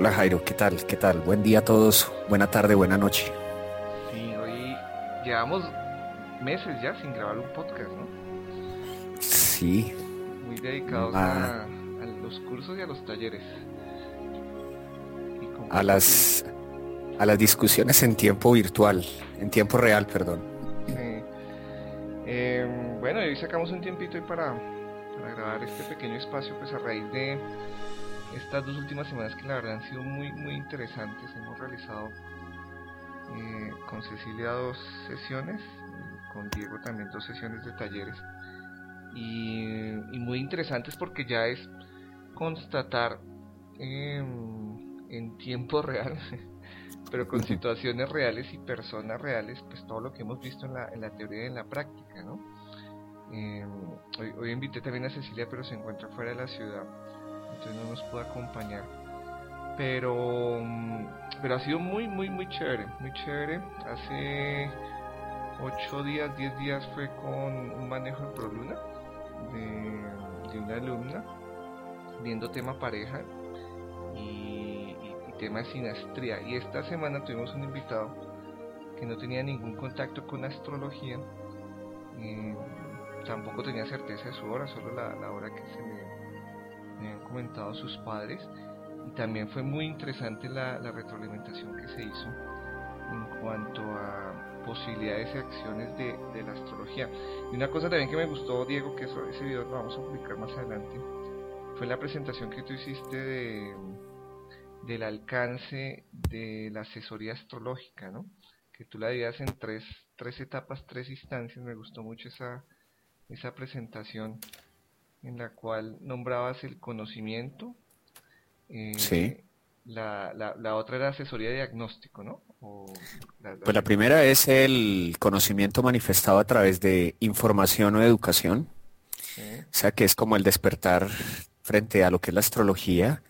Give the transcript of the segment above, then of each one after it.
Hola Jairo, ¿qué tal? ¿Qué tal? Buen día a todos, buena tarde, buena noche. Sí, hoy llevamos meses ya sin grabar un podcast, ¿no? Sí. Muy dedicados a, los cursos y a los talleres. a las a las discusiones en tiempo virtual, en tiempo real, perdón. Sí. Eh, bueno, hoy sacamos un tiempito para, para grabar este pequeño espacio, pues a raíz de estas dos últimas semanas que la verdad han sido muy, muy interesantes. Hemos realizado eh, con Cecilia dos sesiones, con Diego también dos sesiones de talleres. Y, muy interesantes porque ya es constatar en tiempo real pero con situaciones reales y personas reales, pues todo lo que hemos visto en la, en la teoría y en la práctica, ¿no? Eh, hoy, hoy, invité también a Cecilia, pero se encuentra fuera de la ciudad, entonces no nos pudo acompañar. Pero, pero ha sido muy, muy, muy chévere, muy chévere. Hace 8 días, 10 días fue con un manejo de ProLuna de, de una alumna, viendo tema pareja tema sinastría. Y esta semana tuvimos un invitado que no tenía ningún contacto con astrología, tampoco tenía certeza de su hora, solo la, hora que se le, habían comentado sus padres. Y también fue muy interesante la, retroalimentación que se hizo en cuanto a posibilidades y acciones de, la astrología. Y una cosa también que me gustó, Diego, que eso, ese video lo vamos a publicar más adelante, fue la presentación que tú hiciste de del alcance de la asesoría astrológica, ¿no? Que tú la dividas en tres, tres etapas, tres instancias. Me gustó mucho esa, esa presentación en la cual nombrabas el conocimiento. Eh, sí. La, la, otra era asesoría diagnóstico, ¿no? pues la primera es el conocimiento manifestado a través de información o educación. O sea, que es como el despertar frente a lo que es la astrología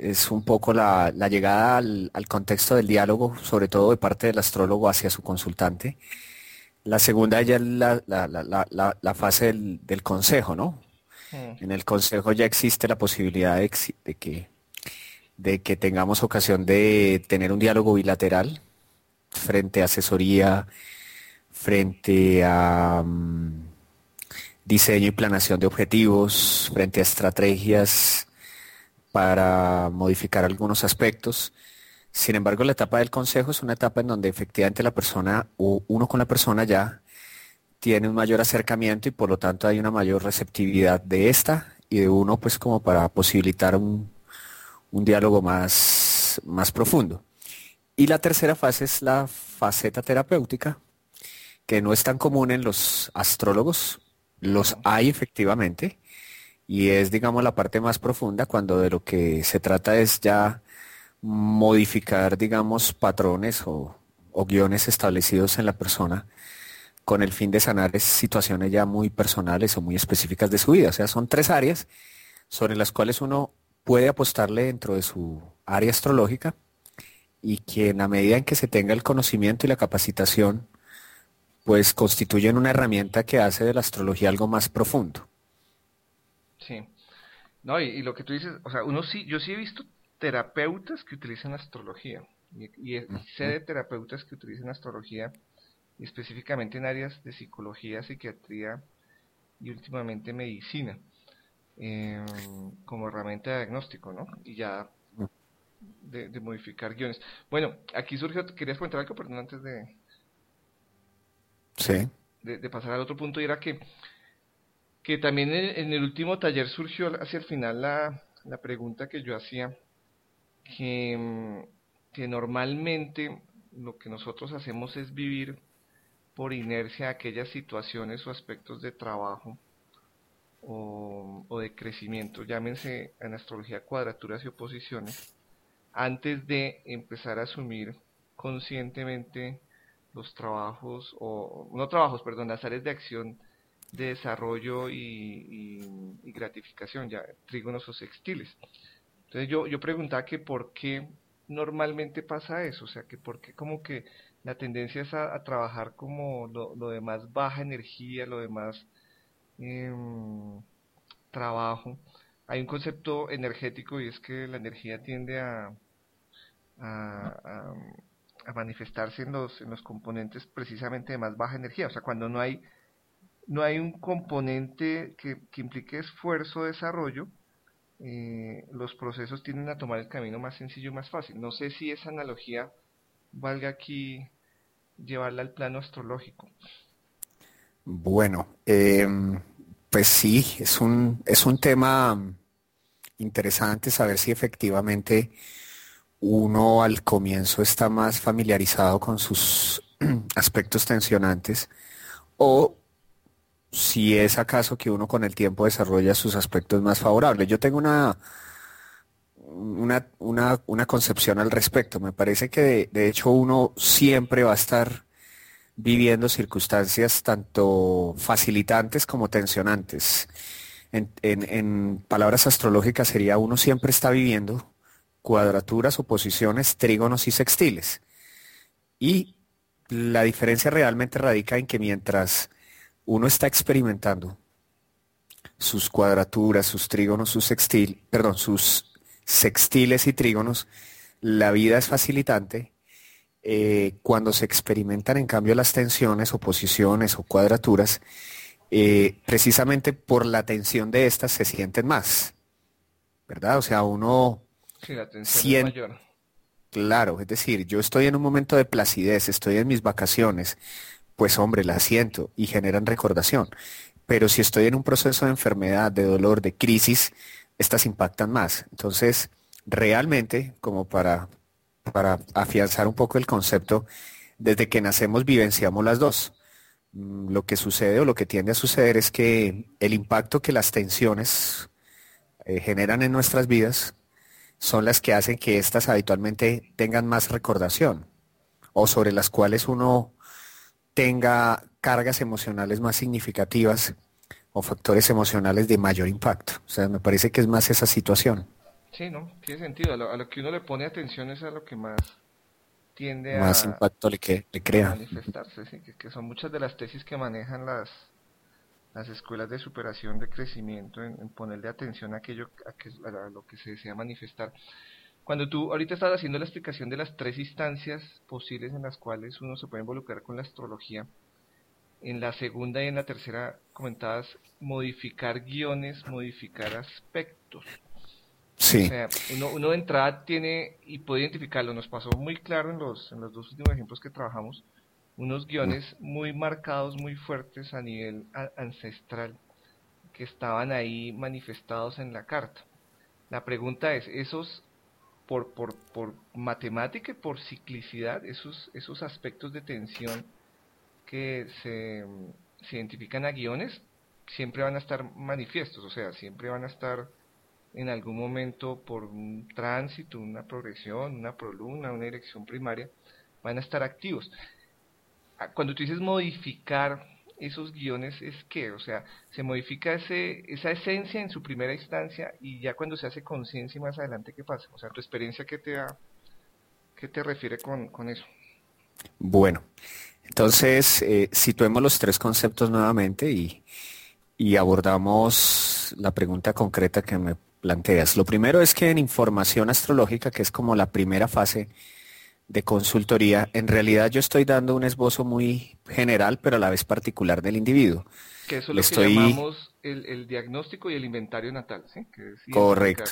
es un poco la, llegada al, contexto del diálogo, sobre todo de parte del astrólogo hacia su consultante. La segunda ya es la, fase del, consejo, ¿no? En el consejo ya existe la posibilidad de, que, de que tengamos ocasión de tener un diálogo bilateral frente a asesoría, frente a mm, diseño y planación de objetivos, frente a estrategias para modificar algunos aspectos. Sin embargo, la etapa del consejo es una etapa en donde efectivamente la persona o uno con la persona ya tiene un mayor acercamiento y por lo tanto hay una mayor receptividad de esta y de uno pues como para posibilitar un, diálogo más, más profundo. Y la tercera fase es la faceta terapéutica, que no es tan común en los astrólogos, los hay efectivamente, y es, digamos, la parte más profunda cuando de lo que se trata es ya modificar, digamos, patrones o, guiones establecidos en la persona con el fin de sanar situaciones ya muy personales o muy específicas de su vida. O sea, son tres áreas sobre las cuales uno puede apostarle dentro de su área astrológica y que en la medida en que se tenga el conocimiento y la capacitación, pues constituyen una herramienta que hace de la astrología algo más profundo. Sí. No, y, lo que tú dices, o sea, uno sí, yo sí he visto terapeutas que utilizan astrología. Y, sé de terapeutas que utilizan astrología, específicamente en áreas de psicología, psiquiatría y últimamente medicina, em, como herramienta de diagnóstico, ¿no? Y ya de, modificar guiones. Bueno, aquí surgió, querías comentar algo, perdón, antes de, sí. de pasar al otro punto, y era que que también en, el último taller surgió hacia el final la, pregunta que yo hacía, que, normalmente lo que nosotros hacemos es vivir por inercia aquellas situaciones o aspectos de trabajo o, de crecimiento, llámense en astrología cuadraturas y oposiciones, antes de empezar a asumir conscientemente los trabajos, o no trabajos, perdón, las áreas de acción de desarrollo y, gratificación, ya trígonos o sextiles. Entonces yo, yo preguntaba que por qué normalmente pasa eso, o sea, que por qué como que la tendencia es a, trabajar como lo, lo demás baja energía, lo demás em, trabajo, hay un concepto energético y es que la energía tiende a, a, manifestarse en los, en los componentes precisamente de más baja energía. O sea, cuando no hay, no hay un componente que, que implique esfuerzo, desarrollo, eh, los procesos tienden a tomar el camino más sencillo y más fácil. No sé si esa analogía valga aquí llevarla al plano astrológico. Bueno, em, pues sí, es un, es un tema interesante saber si efectivamente uno al comienzo está más familiarizado con sus aspectos tensionantes o si es acaso que uno con el tiempo desarrolla sus aspectos más favorables. Yo tengo una, una, concepción al respecto. Me parece que de, hecho uno siempre va a estar viviendo circunstancias tanto facilitantes como tensionantes. En, palabras astrológicas sería uno siempre está viviendo cuadraturas, oposiciones, trígonos y sextiles. Y la diferencia realmente radica en que mientras uno está experimentando sus cuadraturas, sus trígonos, sus sextil, perdón, sus sextiles y trígonos, la vida es facilitante. Eh, cuando se experimentan en cambio las tensiones, oposiciones o cuadraturas, eh, precisamente por la tensión de estas se sienten más, ¿verdad? O sea, uno sí, la tensión es mayor. Claro, es decir, yo estoy en un momento de placidez, estoy en mis vacaciones, pues hombre, la siento y generan recordación. Pero si estoy en un proceso de enfermedad, de dolor, de crisis, estas impactan más. Entonces, realmente, como para, para afianzar un poco el concepto, desde que nacemos vivenciamos las dos. Mm, lo que sucede o lo que tiende a suceder es que el impacto que las tensiones eh, generan en nuestras vidas son las que hacen que éstas habitualmente tengan más recordación o sobre las cuales uno tenga cargas emocionales más significativas o factores emocionales de mayor impacto. O sea, me parece que es más esa situación. Sí, ¿no? Tiene sentido. A lo, que uno le pone atención es a lo que más tiende a... Más impacto le, que, le crea. manifestarse, sí, que, son muchas de las tesis que manejan las, las escuelas de superación de crecimiento en, ponerle atención a aquello a, a, lo que se desea manifestar. Cuando tú ahorita estás haciendo la explicación de las tres instancias posibles en las cuales uno se puede involucrar con la astrología, en la segunda y en la tercera comentabas modificar guiones, modificar aspectos. Sí. O sea, uno, de entrada tiene y puede identificarlo. Nos pasó muy claro en los, en los dos últimos ejemplos que trabajamos, unos guiones muy marcados, muy fuertes a nivel ancestral, que estaban ahí manifestados en la carta. La pregunta es, ¿esos por, por, por matemática y por ciclicidad, esos, esos aspectos de tensión que se, identifican a guiones siempre van a estar manifiestos, o sea, siempre van a estar en algún momento por un tránsito, una progresión, una proluna, una dirección primaria, van a estar activos. Ah, cuando tú dices modificar esos guiones, ¿es qué? O sea, se modifica ese, esa esencia en su primera instancia y ya cuando se hace conciencia y más adelante, ¿qué pasa? O sea, tu experiencia, ¿qué te, qué te refiere con, con eso? Bueno, entonces, eh, situemos los tres conceptos nuevamente y, abordamos la pregunta concreta que me planteas. Lo primero es que en información astrológica, que es como la primera fase de consultoría, en realidad yo estoy dando un esbozo muy general, pero a la vez particular del individuo. Que eso es lo que llamamos el, diagnóstico y el inventario natal, ¿sí? Correcto.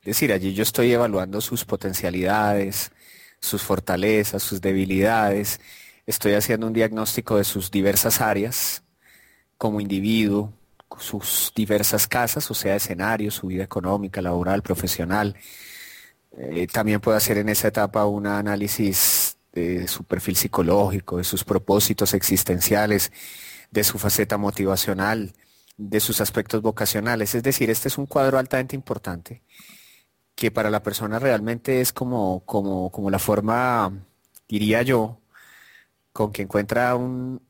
Es decir, allí yo estoy evaluando sus potencialidades, sus fortalezas, sus debilidades. Estoy haciendo un diagnóstico de sus diversas áreas como individuo, sus diversas casas, o sea, escenarios, su vida económica, laboral, profesional. Eh, también puedo hacer en esa etapa un análisis de su perfil psicológico, de sus propósitos existenciales, de su faceta motivacional, de sus aspectos vocacionales. Es decir, este es un cuadro altamente importante que para la persona realmente es como, como, como la forma, diría yo, con que encuentra un,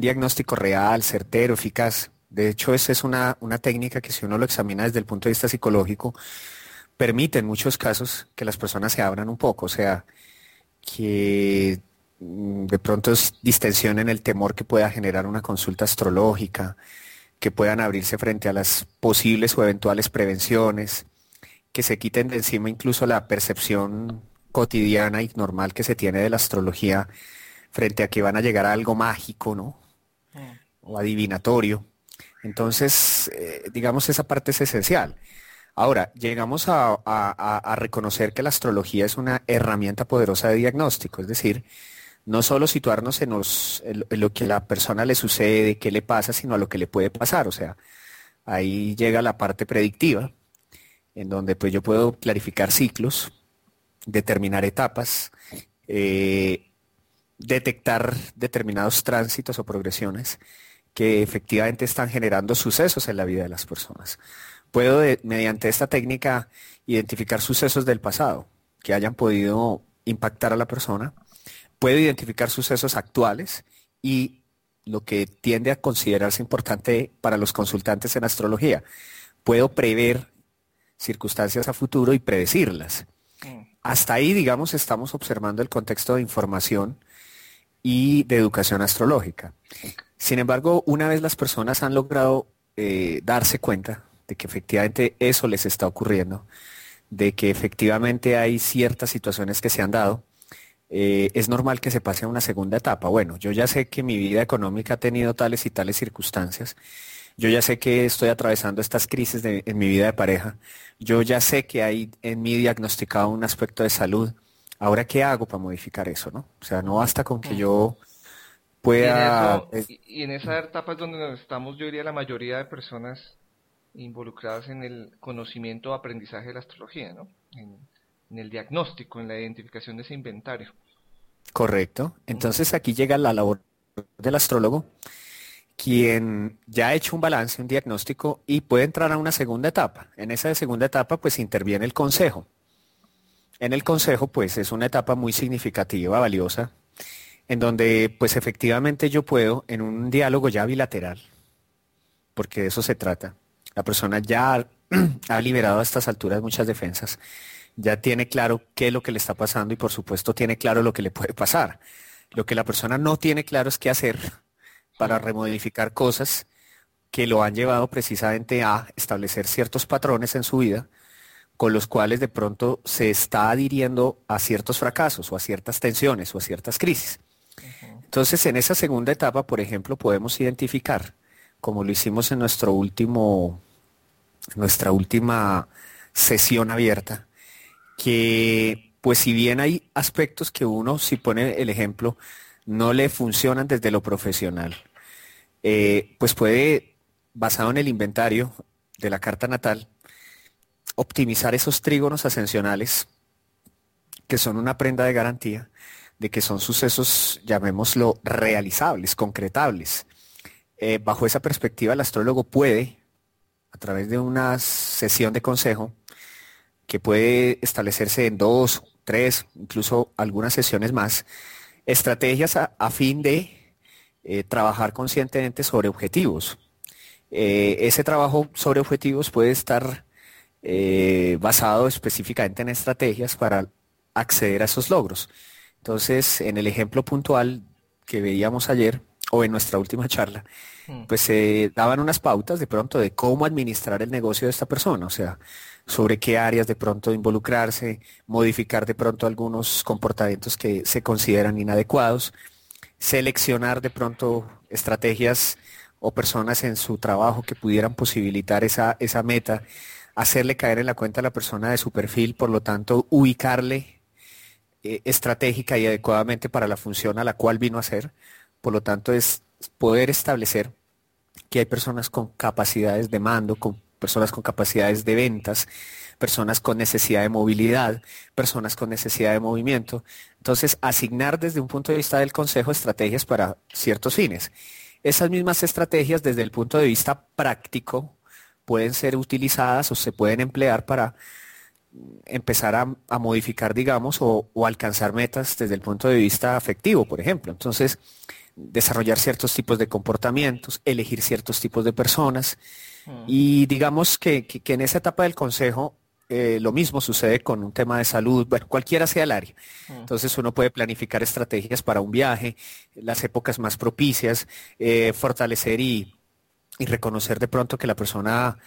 diagnóstico real, certero, eficaz. De hecho, esa es una, una técnica que si uno lo examina desde el punto de vista psicológico, permite en muchos casos que las personas se abran un poco, o sea, que mm, de pronto es distensión en el temor que pueda generar una consulta astrológica, que puedan abrirse frente a las posibles o eventuales prevenciones, que se quiten de encima incluso la percepción cotidiana y normal que se tiene de la astrología frente a que van a llegar a algo mágico, ¿no? Mm. O adivinatorio. Entonces, eh, digamos, esa parte es esencial. Ahora, llegamos a, reconocer que la astrología es una herramienta poderosa de diagnóstico, es decir, no solo situarnos en, lo que a la persona le sucede, qué le pasa, sino a lo que le puede pasar. O sea, ahí llega la parte predictiva, en donde pues yo puedo clarificar ciclos, determinar etapas, eh, detectar determinados tránsitos o progresiones que efectivamente están generando sucesos en la vida de las personas. Puedo, mediante esta técnica, identificar sucesos del pasado que hayan podido impactar a la persona. Puedo identificar sucesos actuales y lo que tiende a considerarse importante para los consultantes en astrología. Puedo prever circunstancias a futuro y predecirlas. Mm. Hasta ahí, digamos, estamos observando el contexto de información y de educación astrológica. Sin embargo, una vez las personas han logrado eh, darse cuenta de que efectivamente eso les está ocurriendo, de que efectivamente hay ciertas situaciones que se han dado, eh, es normal que se pase a una segunda etapa. Bueno, yo ya sé que mi vida económica ha tenido tales y tales circunstancias yo ya sé que estoy atravesando estas crisis en mi vida de pareja. Yo ya sé que hay en mí diagnosticado un aspecto de salud. Ahora, ¿qué hago para modificar eso? ¿no? O sea, no basta con que yo pueda... Y en, esa etapa es donde estamos, yo diría, la mayoría de personas involucradas en el conocimiento o aprendizaje de la astrología, ¿no? En, en el diagnóstico, en la identificación de ese inventario. Correcto. Entonces aquí llega la labor del astrólogo quien ya ha hecho un balance, un diagnóstico y puede entrar a una segunda etapa. En esa segunda etapa pues interviene el consejo. En el consejo pues es una etapa muy significativa, valiosa, en donde pues efectivamente yo puedo en un diálogo ya bilateral, porque de eso se trata. La persona ya ha liberado a estas alturas muchas defensas, ya tiene claro qué es lo que le está pasando y por supuesto tiene claro lo que le puede pasar. Lo que la persona no tiene claro es qué hacer para remodificar cosas que lo han llevado precisamente a establecer ciertos patrones en su vida con los cuales de pronto se está adhiriendo a ciertos fracasos o a ciertas tensiones o a ciertas crisis. Entonces, en esa segunda etapa, por ejemplo, podemos identificar, como lo hicimos en nuestro último, nuestra última sesión abierta, que pues si bien hay aspectos que uno, si pone el ejemplo, no le funcionan desde lo profesional, eh, pues puede, basado en el inventario de la carta natal, optimizar esos trígonos ascensionales, que son una prenda de garantía de que son sucesos, llamémoslo, realizables, concretables. Eh, bajo esa perspectiva, el astrólogo puede, a través de una sesión de consejo, que puede establecerse en dos, tres, incluso algunas sesiones más, Estrategias a, fin de eh, trabajar conscientemente sobre objetivos. Eh, ese trabajo sobre objetivos puede estar eh, basado específicamente en estrategias para acceder a esos logros. Entonces, en el ejemplo puntual que veíamos ayer o en nuestra última charla. Pues se daban unas pautas de pronto de cómo administrar el negocio de esta persona. O sea, sobre qué áreas de pronto involucrarse, modificar de pronto algunos comportamientos que se consideran inadecuados, seleccionar de pronto estrategias o personas en su trabajo que pudieran posibilitar esa, esa meta, hacerle caer en la cuenta a la persona de su perfil, por lo tanto, ubicarle eh, estratégica y adecuadamente para la función a la cual vino a ser. Por lo tanto, es poder establecer que hay personas con capacidades de mando, con personas con capacidades de ventas, personas con necesidad de movilidad, personas con necesidad de movimiento. Entonces, asignar desde un punto de vista del Consejo estrategias para ciertos fines. Esas mismas estrategias desde el punto de vista práctico pueden ser utilizadas o se pueden emplear para empezar a, modificar, digamos, o, o, alcanzar metas desde el punto de vista afectivo, por ejemplo. Entonces, desarrollar ciertos tipos de comportamientos, elegir ciertos tipos de personas, Mm. Y digamos que, en esa etapa del consejo eh, lo mismo sucede con un tema de salud, bueno, cualquiera sea el área. Mm. Entonces uno puede planificar estrategias para un viaje, las épocas más propicias, eh, fortalecer y, reconocer de pronto que la persona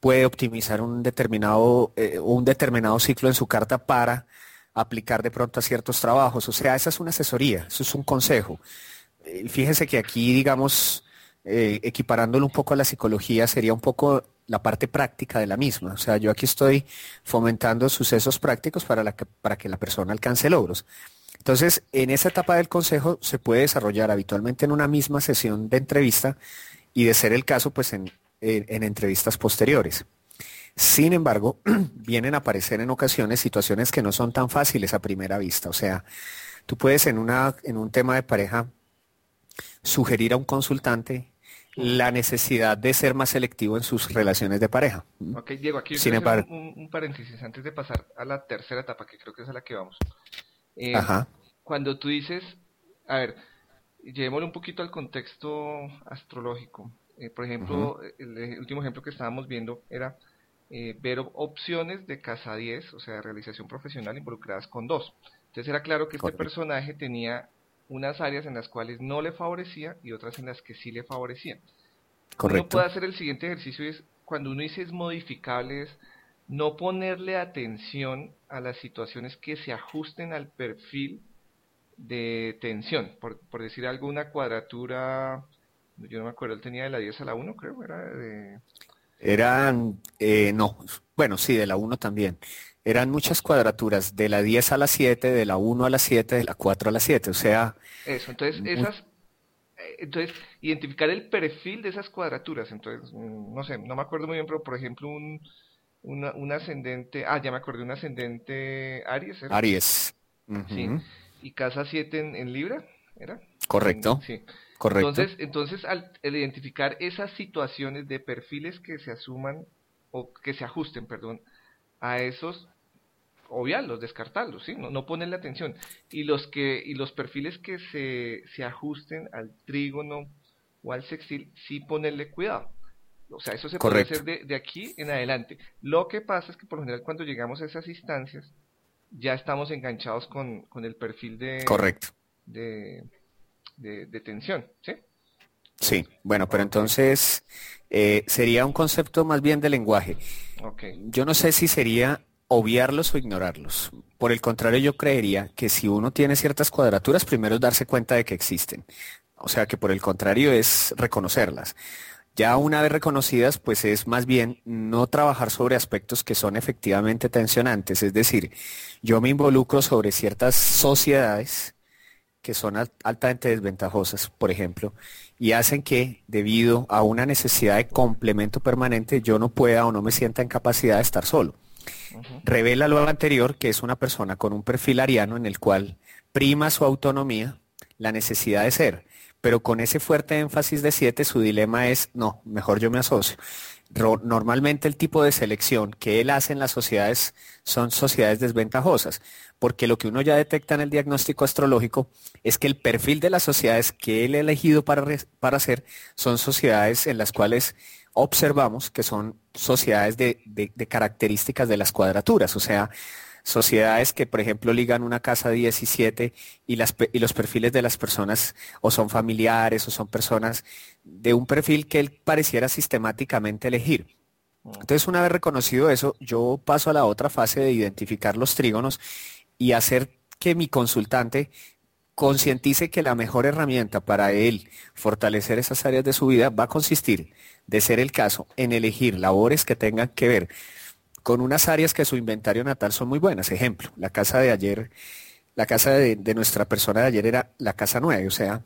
puede optimizar un determinado, eh, un determinado ciclo en su carta para aplicar de pronto a ciertos trabajos. O sea, esa es una asesoría, eso es un consejo. Fíjense que aquí, digamos, equiparándolo un poco a la psicología, sería un poco la parte práctica de la misma. O sea, yo aquí estoy fomentando sucesos prácticos para, que, para que la persona alcance logros. Entonces, en esa etapa del consejo se puede desarrollar habitualmente en una misma sesión de entrevista y de ser el caso, pues en, entrevistas posteriores. Sin embargo, vienen a aparecer en ocasiones situaciones que no son tan fáciles a primera vista. O sea, tú puedes en, una, en un tema de pareja sugerir a un consultante la necesidad de ser más selectivo en sus relaciones de pareja. Ok, Diego, aquí Sin embargo, un, un, paréntesis antes de pasar a la tercera etapa, que creo que es a la que vamos. Eh, Ajá. Cuando tú dices, a ver, llevémoslo un poquito al contexto astrológico. Eh, por ejemplo, el, último ejemplo que estábamos viendo era eh, ver opciones de casa 10, o sea, de realización profesional involucradas con dos. Entonces era claro que este personaje tenía unas áreas en las cuales no le favorecía y otras en las que sí le favorecía. Correcto. Uno puede hacer el siguiente ejercicio es cuando uno dice es modificable es no ponerle atención a las situaciones que se ajusten al perfil de tensión. Por, por decir algo, una cuadratura, yo no me acuerdo, él tenía de la 10 a la 1, creo, era de... Eran, eh, no, bueno, sí, de la 1 también eran muchas cuadraturas, de la 10 a la 7, de la 1 a la 7, de la 4 a la 7, o sea... Eso, entonces esas, eh, entonces identificar el perfil de esas cuadraturas, entonces, mm, no sé, no me acuerdo muy bien, pero por ejemplo un, un ascendente, ah, ya me acordé, un ascendente Aries. ¿era? Aries. Sí, y casa 7 en, Libra, ¿era? Correcto. Sí. Correcto. Entonces, entonces al, identificar esas situaciones de perfiles que se asuman o que se ajusten, perdón, a esos obviarlos, descartarlos, ¿sí? No, no ponerle atención. Y los, que, y los perfiles que se, se ajusten al trígono o al sextil, sí ponerle cuidado. O sea, eso se puede hacer de, de, aquí en adelante. Lo que pasa es que por lo general cuando llegamos a esas instancias, ya estamos enganchados con, con el perfil de, Correcto. de, de, tensión, ¿sí? Sí, bueno, pero entonces eh, sería un concepto más bien de lenguaje. Okay. Yo no sé si sería obviarlos o ignorarlos. Por el contrario, yo creería que si uno tiene ciertas cuadraturas, primero es darse cuenta de que existen. O sea que por el contrario es reconocerlas. Ya una vez reconocidas, pues es más bien no trabajar sobre aspectos que son efectivamente tensionantes. Es decir, yo me involucro sobre ciertas sociedades que son altamente desventajosas, por ejemplo, y hacen que, debido a una necesidad de complemento permanente, yo no pueda o no me sienta en capacidad de estar solo. Revela lo anterior, que es una persona con un perfil ariano en el cual prima su autonomía, la necesidad de ser, pero con ese fuerte énfasis de siete, su dilema es, no, mejor yo me asocio. Normalmente el tipo de selección que él hace en las sociedades son sociedades desventajosas, porque lo que uno ya detecta en el diagnóstico astrológico es que el perfil de las sociedades que él ha elegido para, para hacer son sociedades en las cuales observamos que son sociedades de, características de las cuadraturas, o sea, sociedades que, por ejemplo, ligan una casa 17 y, las, y los perfiles de las personas o son familiares o son personas de un perfil que él pareciera sistemáticamente elegir. Mm. Entonces, una vez reconocido eso, yo paso a la otra fase de identificar los trígonos y hacer que mi consultante concientice que la mejor herramienta para él fortalecer esas áreas de su vida va a consistir de ser el caso, en elegir labores que tengan que ver con unas áreas que su inventario natal son muy buenas. Ejemplo, la casa de ayer, la casa de, nuestra persona de ayer era la casa 9, o sea,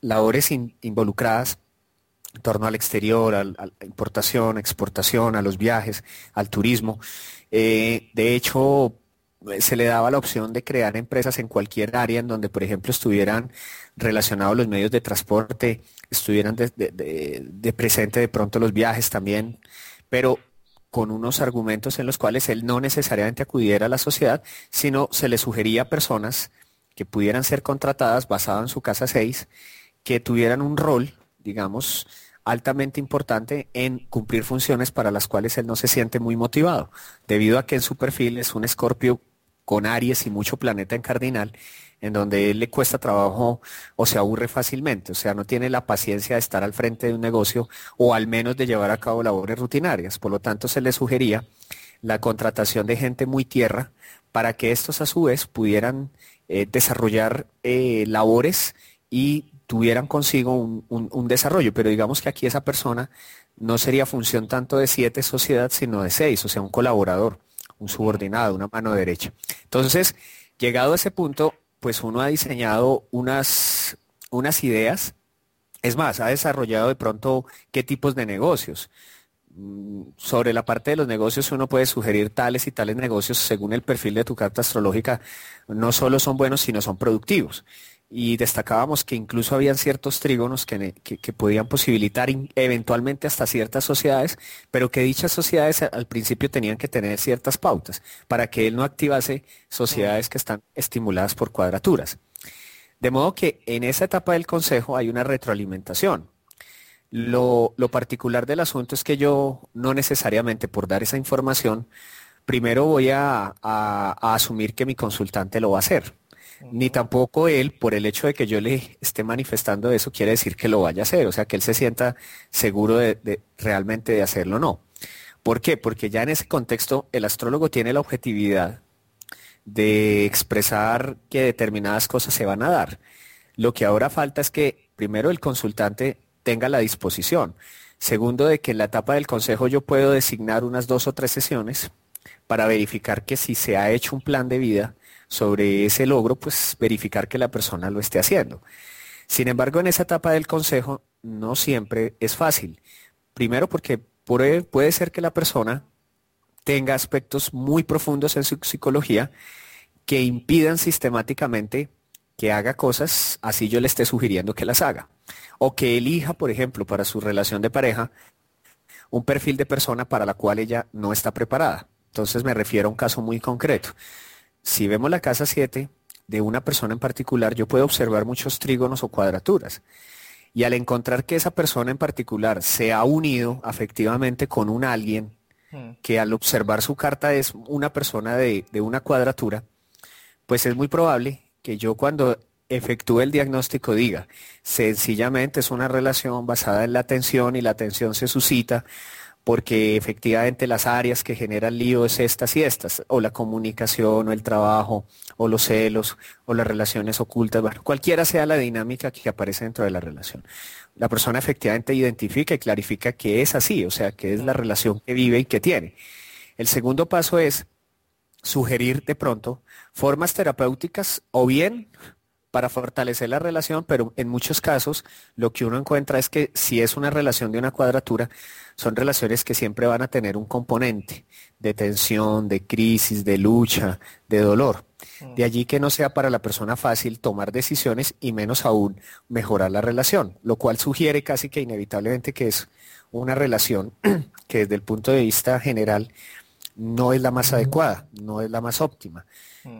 labores involucradas en torno al exterior, a la importación, exportación, a los viajes, al turismo. Eh, de hecho, se le daba la opción de crear empresas en cualquier área en donde, por ejemplo, estuvieran relacionados los medios de transporte, estuvieran de, presente de pronto los viajes también, pero con unos argumentos en los cuales él no necesariamente acudiera a la sociedad, sino se le sugería personas que pudieran ser contratadas basado en su casa 6, que tuvieran un rol, digamos, altamente importante en cumplir funciones para las cuales él no se siente muy motivado, debido a que en su perfil es un escorpio con Aries y mucho planeta en cardinal, en donde él le cuesta trabajo o se aburre fácilmente, o sea, no tiene la paciencia de estar al frente de un negocio o al menos de llevar a cabo labores rutinarias. Por lo tanto, se le sugería la contratación de gente muy tierra para que estos a su vez pudieran eh, desarrollar eh, labores y tuvieran consigo un, desarrollo, pero digamos que aquí esa persona no sería función tanto de siete sociedad, sino de seis, o sea, un colaborador, un subordinado, una mano derecha. Entonces, llegado a ese punto, pues uno ha diseñado unas, unas ideas, es más, ha desarrollado de pronto qué tipos de negocios. Mm, sobre la parte de los negocios uno puede sugerir tales y tales negocios según el perfil de tu carta astrológica. No solo son buenos, sino son productivos y destacábamos que incluso habían ciertos trígonos que, podían posibilitar eventualmente hasta ciertas sociedades, pero que dichas sociedades al principio tenían que tener ciertas pautas para que él no activase sociedades que están estimuladas por cuadraturas. De modo que en esa etapa del consejo hay una retroalimentación. Lo, particular del asunto es que yo no necesariamente por dar esa información, primero voy a asumir que mi consultante lo va a hacer ni tampoco él, por el hecho de que yo le esté manifestando eso, quiere decir que lo vaya a hacer, o sea, que él se sienta seguro de, realmente de hacerlo o no. ¿Por qué? Porque ya en ese contexto el astrólogo tiene la objetividad de expresar que determinadas cosas se van a dar. Lo que ahora falta es que primero el consultante tenga la disposición. Segundo, de que en la etapa del consejo yo puedo designar unas dos o tres sesiones para verificar que si se ha hecho un plan de vida, sobre ese logro, pues verificar que la persona lo esté haciendo. Sin embargo, en esa etapa del consejo no siempre es fácil. Primero porque puede, ser que la persona tenga aspectos muy profundos en su psicología que impidan sistemáticamente que haga cosas así yo le esté sugiriendo que las haga. O que elija, por ejemplo, para su relación de pareja, un perfil de persona para la cual ella no está preparada. Entonces me refiero a un caso muy concreto. Si vemos la casa 7 de una persona en particular, yo puedo observar muchos trígonos o cuadraturas. Y al encontrar que esa persona en particular se ha unido afectivamente con un alguien hmm. que al observar su carta es una persona de, de una cuadratura, pues es muy probable que yo cuando efectúe el diagnóstico diga, sencillamente es una relación basada en la atención y la atención se suscita porque efectivamente las áreas que generan lío es estas y estas, o la comunicación, o el trabajo, o los celos, o las relaciones ocultas, bueno, cualquiera sea la dinámica que aparece dentro de la relación. La persona efectivamente identifica y clarifica que es así, o sea, que es la relación que vive y que tiene. El segundo paso es sugerir de pronto formas terapéuticas o bien para fortalecer la relación, pero en muchos casos lo que uno encuentra es que si es una relación de una cuadratura, son relaciones que siempre van a tener un componente de tensión, de crisis, de lucha, de dolor. Mm. De allí que no sea para la persona fácil tomar decisiones y menos aún mejorar la relación, lo cual sugiere casi que inevitablemente que es una relación que desde el punto de vista general no es la más adecuada, no es la más óptima.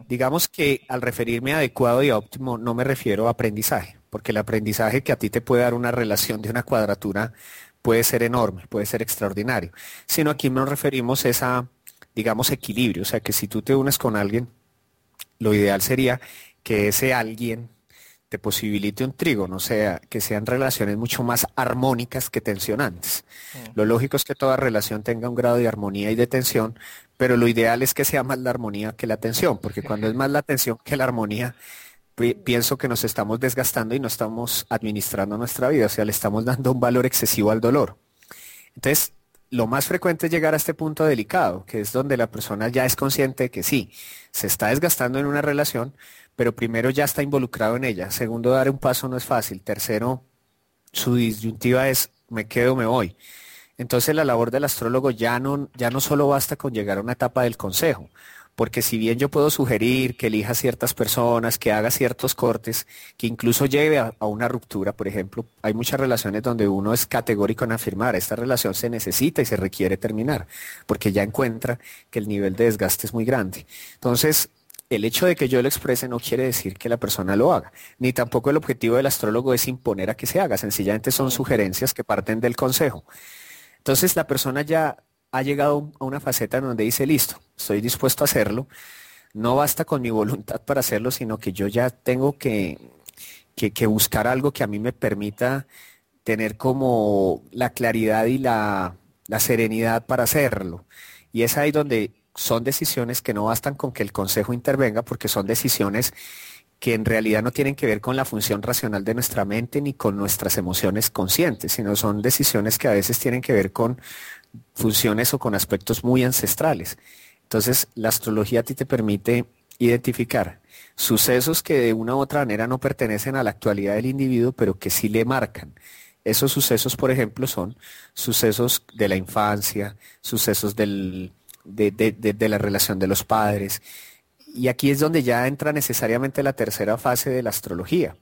Digamos que al referirme a adecuado y óptimo no me refiero a aprendizaje, porque el aprendizaje que a ti te puede dar una relación de una cuadratura puede ser enorme, puede ser extraordinario, sino aquí nos referimos a, digamos, equilibrio, o sea que si tú te unes con alguien, lo ideal sería que ese alguien te posibilite un trígono, o sea, que sean relaciones mucho más armónicas que tensionantes. Mm. Lo lógico es que toda relación tenga un grado de armonía y de tensión, pero lo ideal es que sea más la armonía que la tensión, porque cuando es más la tensión que la armonía, pienso que nos estamos desgastando y no estamos administrando nuestra vida, o sea, le estamos dando un valor excesivo al dolor. Entonces, lo más frecuente es llegar a este punto delicado, que es donde la persona ya es consciente de que sí, se está desgastando en una relación, pero primero ya está involucrado en ella. Segundo, dar un paso no es fácil. Tercero, su disyuntiva es me quedo, me voy. Entonces la labor del astrólogo ya no, ya no solo basta con llegar a una etapa del consejo, porque si bien yo puedo sugerir que elija ciertas personas, que haga ciertos cortes, que incluso lleve a, a, una ruptura, por ejemplo, hay muchas relaciones donde uno es categórico en afirmar, esta relación se necesita y se requiere terminar, porque ya encuentra que el nivel de desgaste es muy grande. Entonces, el hecho de que yo lo exprese no quiere decir que la persona lo haga, ni tampoco el objetivo del astrólogo es imponer a que se haga, sencillamente son sugerencias que parten del consejo. Entonces la persona ya ha llegado a una faceta en donde dice, listo, estoy dispuesto a hacerlo, no basta con mi voluntad para hacerlo, sino que yo ya tengo que, que, buscar algo que a mí me permita tener como la claridad y la, la serenidad para hacerlo. Y es ahí donde son decisiones que no bastan con que el Consejo intervenga porque son decisiones que en realidad no tienen que ver con la función racional de nuestra mente ni con nuestras emociones conscientes, sino son decisiones que a veces tienen que ver con funciones o con aspectos muy ancestrales. Entonces, la astrología a ti te permite identificar sucesos que de una u otra manera no pertenecen a la actualidad del individuo, pero que sí le marcan. Esos sucesos, por ejemplo, son sucesos de la infancia, sucesos del, de, la relación de los padres. Y aquí es donde ya entra necesariamente la tercera fase de la astrología,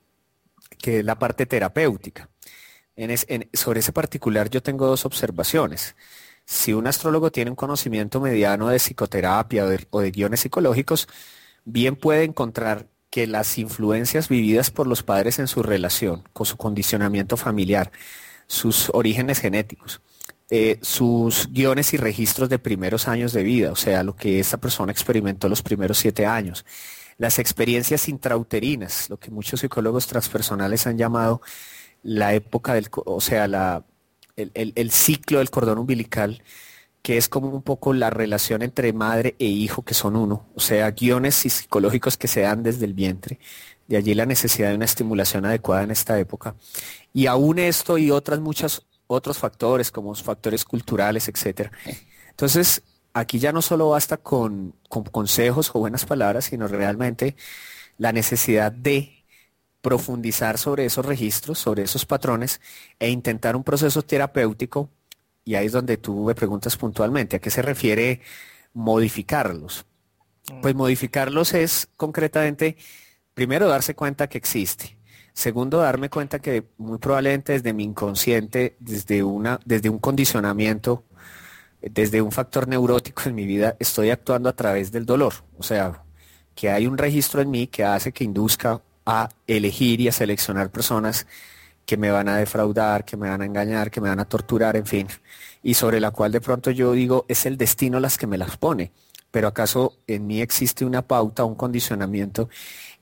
que es la parte terapéutica. sobre ese particular yo tengo dos observaciones. Si un astrólogo tiene un conocimiento mediano de psicoterapia o de, o de guiones psicológicos, bien puede encontrar que las influencias vividas por los padres en su relación, con su condicionamiento familiar, sus orígenes genéticos, eh, sus guiones y registros de primeros años de vida, o sea, lo que esta persona experimentó los primeros siete años, las experiencias intrauterinas, lo que muchos psicólogos transpersonales han llamado la época del, o sea, la, el, ciclo del cordón umbilical, que es como un poco la relación entre madre e hijo que son uno, o sea, guiones psicológicos que se dan desde el vientre. De allí la necesidad de una estimulación adecuada en esta época. Y aún esto y otras muchas otros factores como factores culturales, etcétera. Entonces, aquí ya no solo basta con, consejos o buenas palabras, sino realmente la necesidad de profundizar sobre esos registros, sobre esos patrones e intentar un proceso terapéutico. Y ahí es donde tú me preguntas puntualmente, ¿a qué se refiere modificarlos? Mm. Pues modificarlos es concretamente, primero, darse cuenta que existe. Segundo, darme cuenta que muy probablemente desde mi inconsciente, desde, una, desde un condicionamiento, desde un factor neurótico en mi vida, estoy actuando a través del dolor. O sea, que hay un registro en mí que hace que induzca a elegir y a seleccionar personas que me van a defraudar, que me van a engañar, que me van a torturar, en fin, y sobre la cual de pronto yo digo, es el destino las que me las pone, pero acaso en mí existe una pauta, un condicionamiento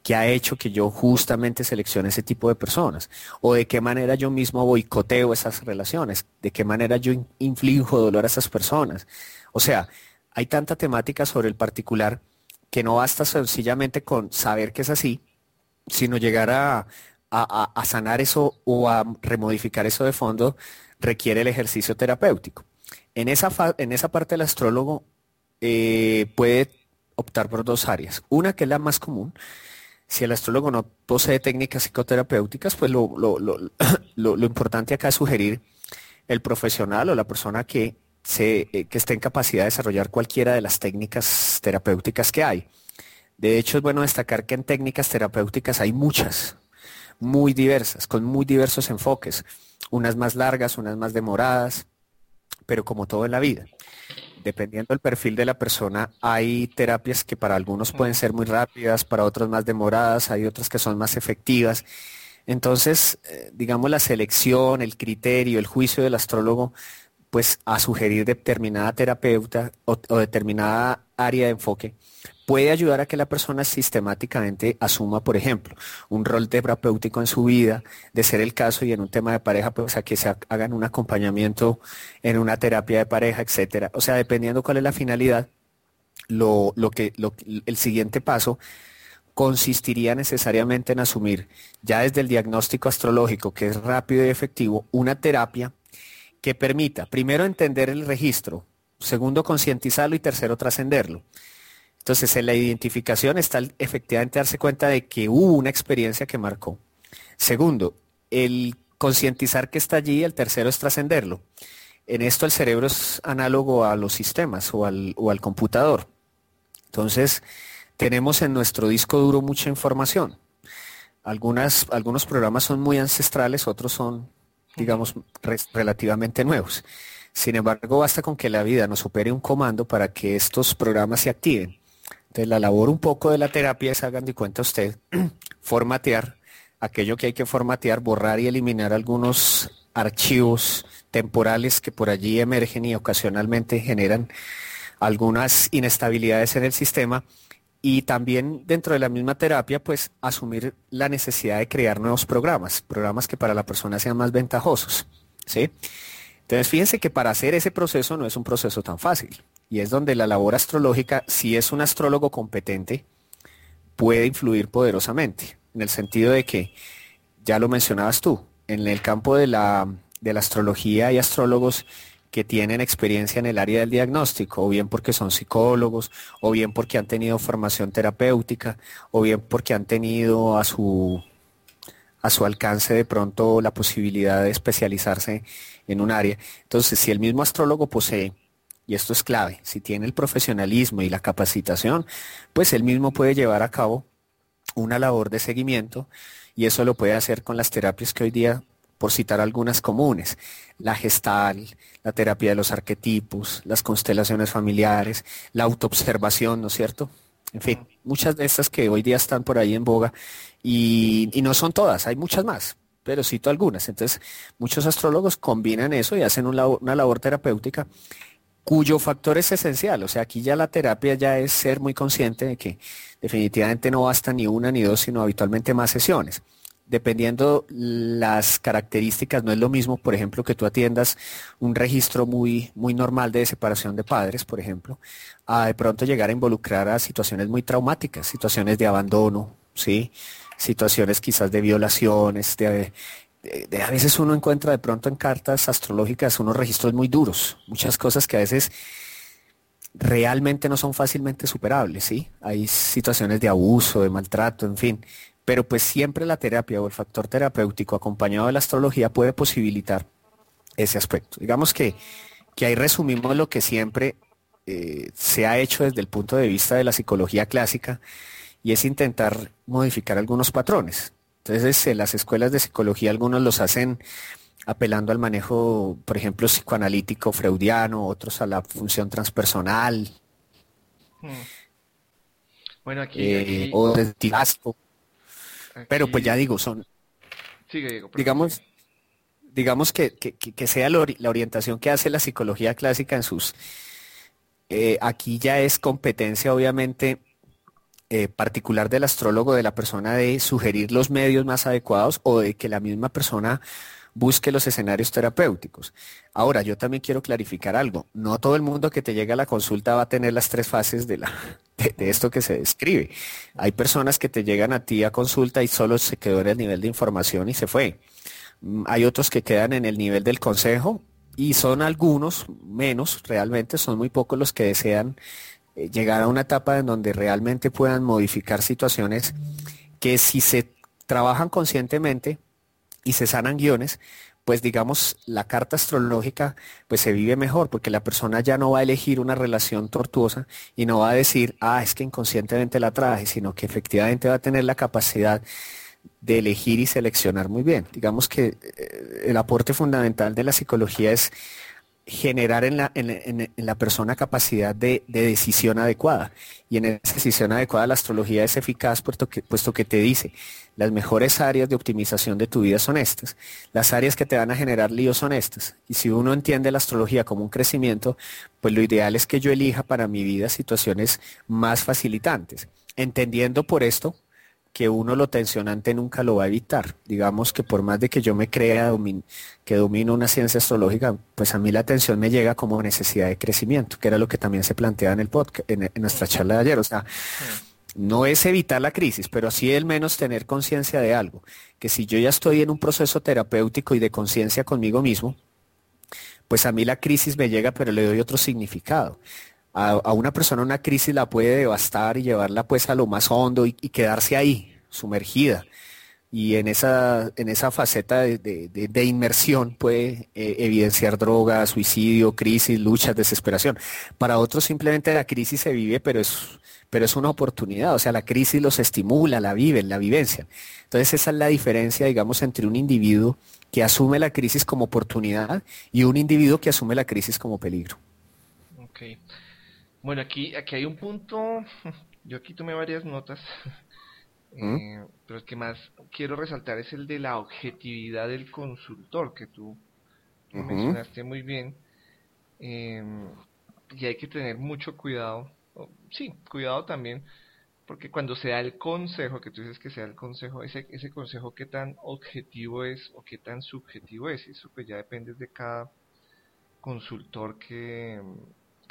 que ha hecho que yo justamente seleccione ese tipo de personas? ¿O de qué manera yo mismo boicoteo esas relaciones? ¿De qué manera yo inflijo dolor a esas personas? O sea, hay tanta temática sobre el particular que no basta sencillamente con saber que es así, sino llegar a, sanar eso o a remodificar eso de fondo requiere el ejercicio terapéutico. En esa, en esa parte el astrólogo eh, puede optar por dos áreas. Una que es la más común, si el astrólogo no posee técnicas psicoterapéuticas, pues lo, lo, importante acá es sugerir el profesional o la persona que, se, eh, que esté en capacidad de desarrollar cualquiera de las técnicas terapéuticas que hay. De hecho, es bueno destacar que en técnicas terapéuticas hay muchas, muy diversas, con muy diversos enfoques, unas más largas, unas más demoradas, pero como todo en la vida dependiendo del perfil de la persona, hay terapias que para algunos pueden ser muy rápidas, para otros más demoradas, hay otras que son más efectivas. Entonces, eh, digamos, la selección, el criterio, el juicio del astrólogo, pues a sugerir determinada terapeuta o determinada área de enfoque, puede ayudar a que la persona sistemáticamente asuma, por ejemplo, un rol terapéutico en su vida, de ser el caso y en un tema de pareja, pues a que se hagan un acompañamiento en una terapia de pareja, etcétera. O sea, dependiendo cuál es la finalidad, lo, que, el siguiente paso consistiría necesariamente en asumir, ya desde el diagnóstico astrológico, que es rápido y efectivo, una terapia que permita, primero, entender el registro, segundo, concientizarlo y tercero, trascenderlo. Entonces, en la identificación está efectivamente darse cuenta de que hubo una experiencia que marcó. Segundo, el concientizar que está allí, el tercero es trascenderlo. En esto el cerebro es análogo a los sistemas o al, o al computador. Entonces, tenemos en nuestro disco duro mucha información. Algunas, algunos programas son muy ancestrales, otros son, digamos, relativamente nuevos. Sin embargo, basta con que la vida nos opere un comando para que estos programas se activen. Entonces la labor un poco de la terapia es, hagan de cuenta usted, formatear aquello que hay que formatear, borrar y eliminar algunos archivos temporales que por allí emergen y ocasionalmente generan algunas inestabilidades en el sistema y también dentro de la misma terapia, pues asumir la necesidad de crear nuevos programas, programas que para la persona sean más ventajosos, ¿sí? Entonces, fíjense que para hacer ese proceso no es un proceso tan fácil y es donde la labor astrológica, si es un astrólogo competente, puede influir poderosamente, en el sentido de que, ya lo mencionabas tú, en el campo de la, de la astrología hay astrólogos que tienen experiencia en el área del diagnóstico, o bien porque son psicólogos, o bien porque han tenido formación terapéutica, o bien porque han tenido a su, a su alcance de pronto la posibilidad de especializarse en un área. Entonces, si el mismo astrólogo posee, y esto es clave, si tiene el profesionalismo y la capacitación, pues él mismo puede llevar a cabo una labor de seguimiento y eso lo puede hacer con las terapias que hoy día por citar algunas comunes, la gestal, la terapia de los arquetipos, las constelaciones familiares, la autoobservación, ¿no es cierto? En fin, muchas de estas que hoy día están por ahí en boga y, no son todas, hay muchas más, pero cito algunas. Entonces, muchos astrólogos combinan eso y hacen una labor terapéutica cuyo factor es esencial. O sea, aquí ya la terapia ya es ser muy consciente de que definitivamente no basta ni una ni dos, sino habitualmente más sesiones dependiendo las características, no es lo mismo, por ejemplo, que tú atiendas un registro muy, muy normal de separación de padres, por ejemplo, a de pronto llegar a involucrar a situaciones muy traumáticas, situaciones de abandono, ¿sí? situaciones quizás de violaciones, de, a veces uno encuentra de pronto en cartas astrológicas unos registros muy duros, muchas cosas que a veces realmente no son fácilmente superables, ¿sí? Hay situaciones de abuso, de maltrato, en fin, pero pues siempre la terapia o el factor terapéutico acompañado de la astrología puede posibilitar ese aspecto. Digamos que, que ahí resumimos lo que siempre eh, se ha hecho desde el punto de vista de la psicología clásica y es intentar modificar algunos patrones. Entonces, en las escuelas de psicología algunos los hacen apelando al manejo, por ejemplo, psicoanalítico freudiano, otros a la función transpersonal. Hmm. Bueno, aquí, eh, o de pero pues ya digo, son, digamos, digamos que, sea la orientación que hace la psicología clásica en sus, eh, aquí ya es competencia obviamente eh, particular del astrólogo, de la persona de sugerir los medios más adecuados o de que la misma persona busque los escenarios terapéuticos. Ahora, yo también quiero clarificar algo. No todo el mundo que te llega a la consulta va a tener las tres fases de, la, de, esto que se describe. Hay personas que te llegan a ti a consulta y solo se quedó en el nivel de información y se fue. Mm, hay otros que quedan en el nivel del consejo y son algunos, menos realmente, son muy pocos los que desean llegar a una etapa en donde realmente puedan modificar situaciones que si se trabajan conscientemente y se sanan guiones, pues digamos, la carta astrológica pues se vive mejor porque la persona ya no va a elegir una relación tortuosa y no va a decir, ah, es que inconscientemente la traje, sino que efectivamente va a tener la capacidad de elegir y seleccionar muy bien. Digamos que eh, el aporte fundamental de la psicología es generar en la, en, la persona capacidad de, decisión adecuada. Y en esa decisión adecuada la astrología es eficaz puesto que, puesto que te dice, las mejores áreas de optimización de tu vida son estas. Las áreas que te van a generar líos son estas. Y si uno entiende la astrología como un crecimiento, pues lo ideal es que yo elija para mi vida situaciones más facilitantes. Entendiendo por esto que uno lo tensionante nunca lo va a evitar. Digamos que por más de que yo me crea que domino una ciencia astrológica, pues a mí la tensión me llega como necesidad de crecimiento, que era lo que también se plantea en el podcast, en, nuestra charla de ayer. O sea, no es evitar la crisis, pero sí el menos tener conciencia de algo. Que si yo ya estoy en un proceso terapéutico y de conciencia conmigo mismo, pues a mí la crisis me llega, pero le doy otro significado a, una persona una crisis la puede devastar y llevarla pues a lo más hondo y, quedarse ahí, sumergida. Y en esa, en esa faceta de, inmersión puede eh, evidenciar drogas, suicidio, crisis, luchas, desesperación. Para otros simplemente la crisis se vive, pero es, pero es una oportunidad. O sea, la crisis los estimula, la viven, la vivencia. Entonces esa es la diferencia, digamos, entre un individuo que asume la crisis como oportunidad y un individuo que asume la crisis como peligro. Bueno, aquí, aquí hay un punto. Yo aquí tomé varias notas, eh, pero el que más quiero resaltar es el de la objetividad del consultor, que tú mencionaste muy bien. Em, y hay que tener mucho cuidado, sí, cuidado también, porque cuando se da el consejo, que tú dices que sea el consejo, ese, ese consejo qué tan objetivo es o qué tan subjetivo es, eso pues ya depende de cada consultor que,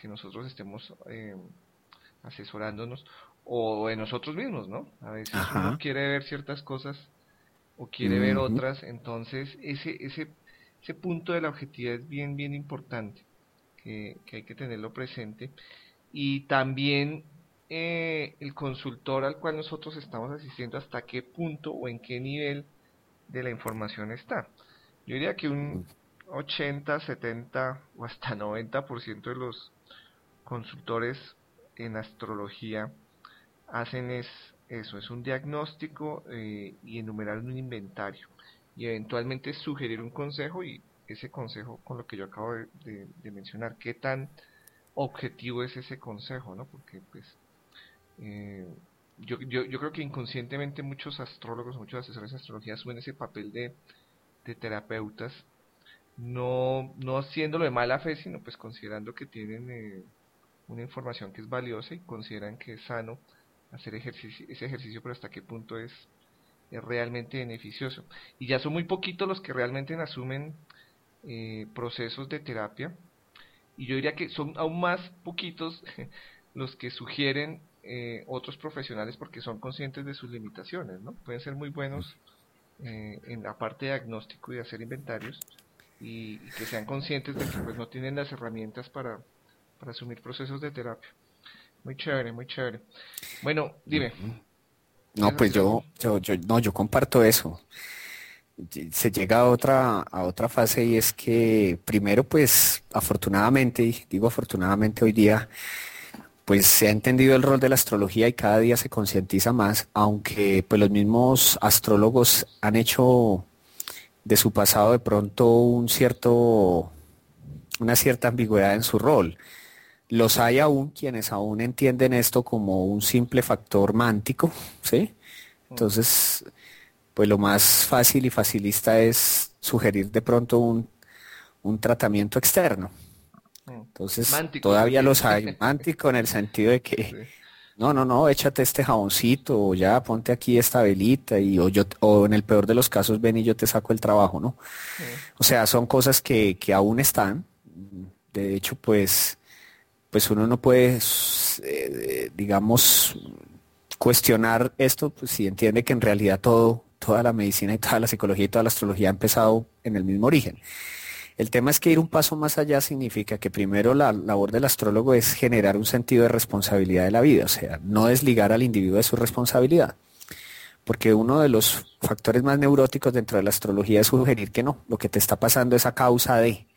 que nosotros estemos eh, asesorándonos o de nosotros mismos, ¿no? A veces uno quiere ver ciertas cosas o quiere ver otras, entonces ese, ese, ese punto de la objetividad es bien, bien importante, que, que hay que tenerlo presente. Y también eh, el consultor al cual nosotros estamos asistiendo, hasta qué punto o en qué nivel de la información está. Yo diría que un 80, 70 o hasta 90% de los consultores en astrología hacen es eso, es un diagnóstico eh, y enumerar un inventario y eventualmente sugerir un consejo y ese consejo con lo que yo acabo de, mencionar, qué tan objetivo es ese consejo, ¿no? Porque pues eh, yo, yo, yo, creo que inconscientemente muchos astrólogos, muchos asesores de astrología asumen ese papel de, de terapeutas, no, no haciéndolo de mala fe, sino pues considerando que tienen eh, una información que es valiosa y consideran que es sano hacer ejercicio, ese ejercicio, pero hasta qué punto es, es realmente beneficioso. Y ya son muy poquitos los que realmente asumen eh, procesos de terapia, y yo diría que son aún más poquitos los que sugieren eh, otros profesionales porque son conscientes de sus limitaciones, ¿no? Pueden ser muy buenos eh, en la parte de diagnóstico y de hacer inventarios y, que sean conscientes de que pues, no tienen las herramientas para, para asumir procesos de terapia. Muy chévere, muy chévere. Bueno, dime. No, pues yo, yo, yo, no, yo comparto eso. Se llega a otra, a otra fase y es que primero, pues, afortunadamente, digo afortunadamente hoy día, pues se ha entendido el rol de la astrología y cada día se concientiza más, aunque pues los mismos astrólogos han hecho de su pasado de pronto un cierto, una cierta ambigüedad en su rol. Los hay aún quienes aún entienden esto como un simple factor mántico, ¿sí? Entonces, pues lo más fácil y facilista es sugerir de pronto un, un tratamiento externo. Entonces, todavía los hay, mántico en el sentido de que, no, no, no, échate este jaboncito, o ya ponte aquí esta velita, y, o, yo, o en el peor de los casos, ven y yo te saco el trabajo, ¿no? O sea, son cosas que, que aún están. De hecho, pues, pues uno no puede, eh, digamos, cuestionar esto, pues si entiende que en realidad todo, toda la medicina y toda la psicología y toda la astrología ha empezado en el mismo origen. El tema es que ir un paso más allá significa que primero la labor del astrólogo es generar un sentido de responsabilidad de la vida, o sea, no desligar al individuo de su responsabilidad. Porque uno de los factores más neuróticos dentro de la astrología es sugerir que no, lo que te está pasando es a causa de.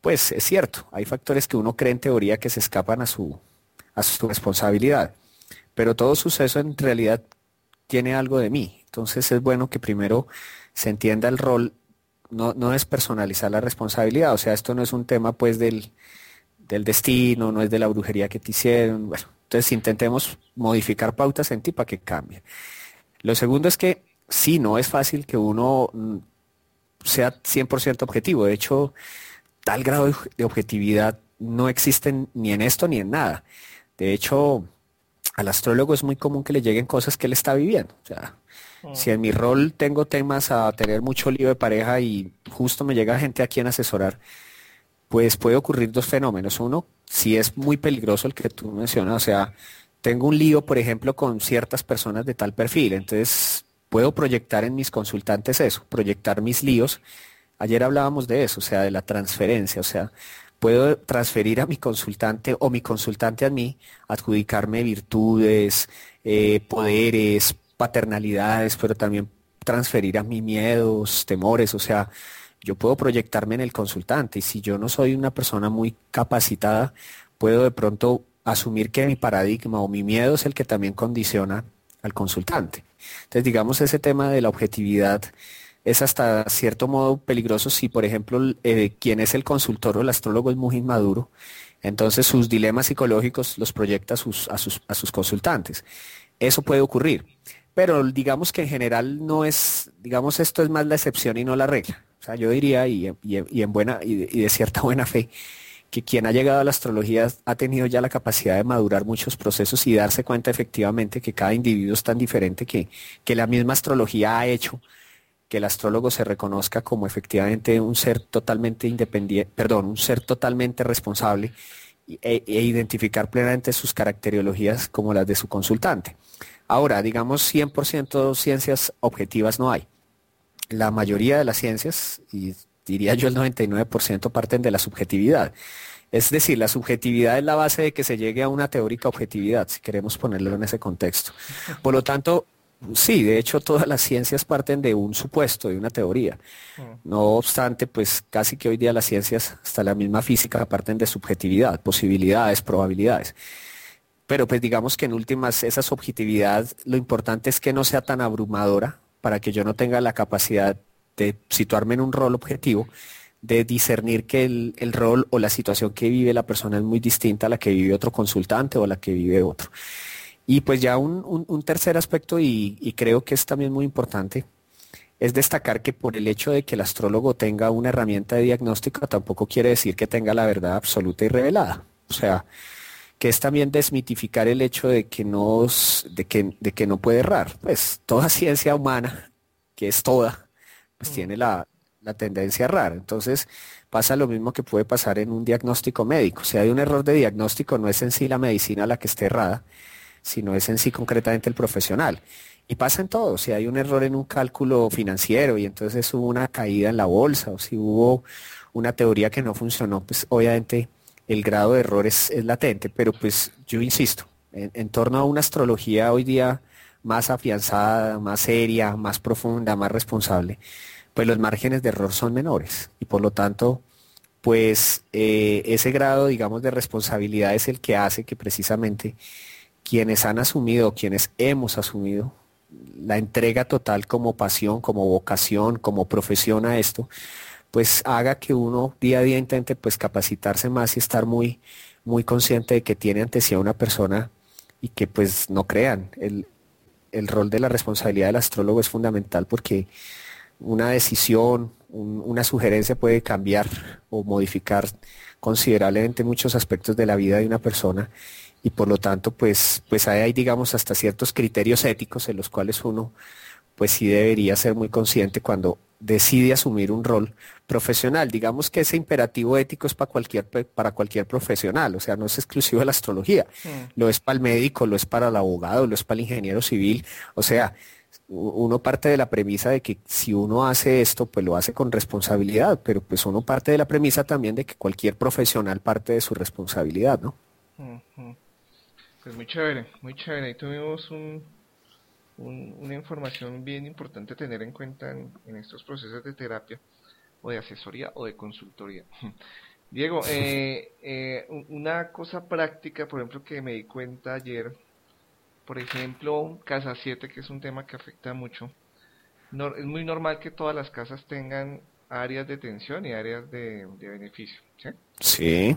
Pues es cierto, hay factores que uno cree en teoría que se escapan a su, a su responsabilidad, pero todo suceso en realidad tiene algo de mí. Entonces es bueno que primero se entienda el rol no, no es personalizar la responsabilidad, o sea, esto no es un tema pues del, del destino, no es de la brujería que te hicieron, bueno, entonces intentemos modificar pautas en ti para que cambie. Lo segundo es que sí, no es fácil que uno mm, sea 100% objetivo, de hecho, tal grado de objetividad no existe ni en esto ni en nada. De hecho, al astrólogo es muy común que le lleguen cosas que él está viviendo. O sea, si en mi rol tengo temas a tener mucho lío de pareja y justo me llega gente a quien asesorar, pues puede ocurrir dos fenómenos. Uno, si es muy peligroso el que tú mencionas, o sea, tengo un lío, por ejemplo, con ciertas personas de tal perfil, entonces puedo proyectar en mis consultantes eso, proyectar mis líos. Ayer hablábamos de eso, o sea, de la transferencia, o sea, puedo transferir a mi consultante o mi consultante a mí, adjudicarme virtudes, eh, poderes, paternalidades, pero también transferir a mí miedos, temores, o sea, yo puedo proyectarme en el consultante y si yo no soy una persona muy capacitada, puedo de pronto asumir que mi paradigma o mi miedo es el que también condiciona al consultante. Entonces, digamos, ese tema de la objetividad es hasta cierto modo peligroso si, por ejemplo, eh, quien es el consultor o el astrólogo es muy inmaduro, entonces sus dilemas psicológicos los proyecta a sus, a sus consultantes. Eso puede ocurrir, pero digamos que en general no es, digamos, esto es más la excepción y no la regla. O sea, yo diría, y, en buena, y de cierta buena fe, que quien ha llegado a la astrología ha tenido ya la capacidad de madurar muchos procesos y darse cuenta efectivamente que cada individuo es tan diferente que, que la misma astrología ha hecho que el astrólogo se reconozca como efectivamente un ser totalmente independiente, perdón, un ser totalmente responsable e, e, identificar plenamente sus caracterologías como las de su consultante. Ahora, digamos 100% ciencias objetivas no hay. La mayoría de las ciencias, y diría yo el 99% parten de la subjetividad. Es decir, la subjetividad es la base de que se llegue a una teórica objetividad, si queremos ponerlo en ese contexto. Por lo tanto, sí, de hecho todas las ciencias parten de un supuesto, de una teoría. Mm. No obstante, pues casi que hoy día las ciencias, hasta la misma física, parten de subjetividad, posibilidades, probabilidades. Pero pues digamos que en últimas esa subjetividad, lo importante es que no sea tan abrumadora para que yo no tenga la capacidad de situarme en un rol objetivo, de discernir que el, rol o la situación que vive la persona es muy distinta a la que vive otro consultante o a la que vive otro. Y pues ya un, tercer aspecto, y, creo que es también muy importante, es destacar que por el hecho de que el astrólogo tenga una herramienta de diagnóstico, tampoco quiere decir que tenga la verdad absoluta y revelada. O sea, que es también desmitificar el hecho de que no, de que, de que no puede errar. Pues toda ciencia humana, que es toda, pues tiene la, tendencia a errar. Entonces pasa lo mismo que puede pasar en un diagnóstico médico. Si hay un error de diagnóstico, no es en sí la medicina la que esté errada, sino es en sí concretamente el profesional. Y pasa en todo, si hay un error en un cálculo financiero y entonces hubo una caída en la bolsa o si hubo una teoría que no funcionó, pues obviamente el grado de error es, latente, pero pues yo insisto, en torno a una astrología hoy día más afianzada, más seria, más profunda, más responsable, pues los márgenes de error son menores y por lo tanto, pues eh, ese grado, digamos, de responsabilidad es el que hace que precisamente quienes han asumido, quienes hemos asumido la entrega total como pasión, como vocación, como profesión a esto, pues haga que uno día a día intente pues capacitarse más y estar muy, muy consciente de que tiene ante sí a una persona y que pues no crean, el, el rol de la responsabilidad del astrólogo es fundamental porque una decisión, una sugerencia puede cambiar o modificar considerablemente muchos aspectos de la vida de una persona y por lo tanto pues, pues hay digamos hasta ciertos criterios éticos en los cuales uno pues sí debería ser muy consciente cuando decide asumir un rol profesional. Digamos que ese imperativo ético es para cualquier, para cualquier profesional, o sea, no es exclusivo de la astrología. Lo es para el médico, lo es para el abogado, lo es para el ingeniero civil. O sea, uno parte de la premisa de que si uno hace esto, pues lo hace con responsabilidad, pero pues uno parte de la premisa también de que cualquier profesional parte de su responsabilidad, ¿no? Pues muy chévere, muy chévere. Ahí tuvimos un, una información bien importante a tener en cuenta en, estos procesos de terapia o de asesoría o de consultoría. Diego, eh, eh, una cosa práctica, por ejemplo, que me di cuenta ayer, por ejemplo, casa 7, que es un tema que afecta mucho, es muy normal que todas las casas tengan áreas de tensión y áreas de, beneficio. ¿sí? Sí.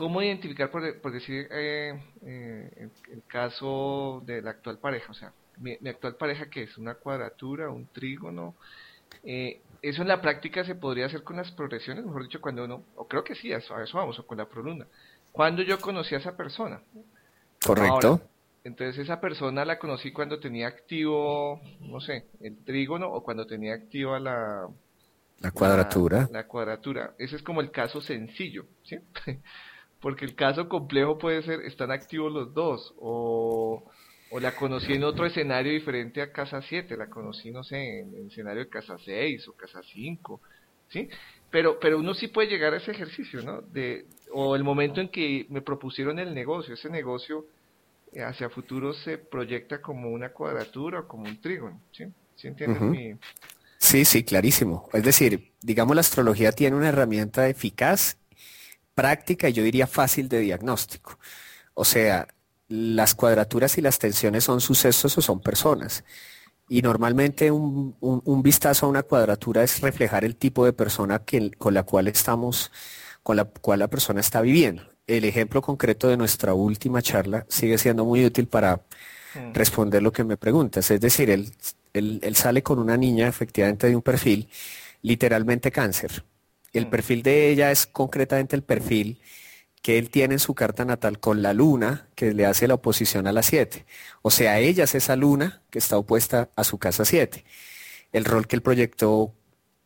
¿Cómo identificar, por, decir, eh, el, caso de la actual pareja? O sea, mi, actual pareja que es una cuadratura, un trígono. Eh, eso en la práctica se podría hacer con las progresiones, mejor dicho, cuando uno, o creo que sí, a eso, vamos, o con la proluna. Cuando yo conocí a esa persona. Correcto. entonces esa persona la conocí cuando tenía activo, no sé, el trígono o cuando tenía activa la... La cuadratura. La, la cuadratura. Ese es como el caso sencillo, ¿sí? Porque el caso complejo puede ser, están activos los dos, o o la conocí en otro escenario diferente a Casa 7, la conocí, no sé, en el escenario de Casa 6 o Casa 5, ¿sí? Pero, pero uno sí puede llegar a ese ejercicio, ¿no? De, o el momento en que me propusieron el negocio, ese negocio eh, hacia futuro se proyecta como una cuadratura o como un trígono, ¿sí? ¿Sí entiendes mi...? Sí, sí, clarísimo. Es decir, digamos la astrología tiene una herramienta eficaz, práctica y yo diría fácil de diagnóstico. O sea, las cuadraturas y las tensiones son sucesos o son personas. Y normalmente un, vistazo a una cuadratura es reflejar el tipo de persona que, con la cual estamos, con la cual la persona está viviendo. El ejemplo concreto de nuestra última charla sigue siendo muy útil para mm. responder lo que me preguntas. Es decir, él, él, sale con una niña efectivamente de un perfil literalmente cáncer. El perfil de ella es concretamente el perfil que él tiene en su carta natal con la luna que le hace la oposición a la 7. O sea, ella es esa luna que está opuesta a su casa 7. El rol que él proyectó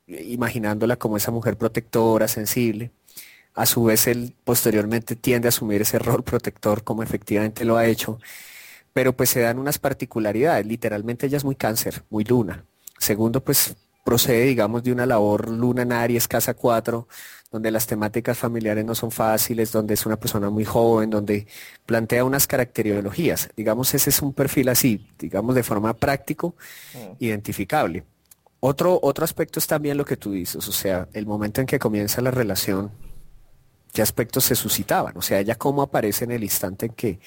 imaginándola como esa mujer protectora, sensible. A su vez, él posteriormente tiende a asumir ese rol protector como efectivamente lo ha hecho. Pero pues se dan unas particularidades. Literalmente ella es muy cáncer, muy luna. Segundo, pues procede, digamos, de una labor luna en Aries, casa 4, donde las temáticas familiares no son fáciles, donde es una persona muy joven, donde plantea unas caracterologías. Digamos, ese es un perfil así, digamos, de forma práctico, mm. identificable. Otro, otro aspecto es también lo que tú dices, o sea, el momento en que comienza la relación, qué aspectos se suscitaban, o sea, ella cómo aparece en el instante en que,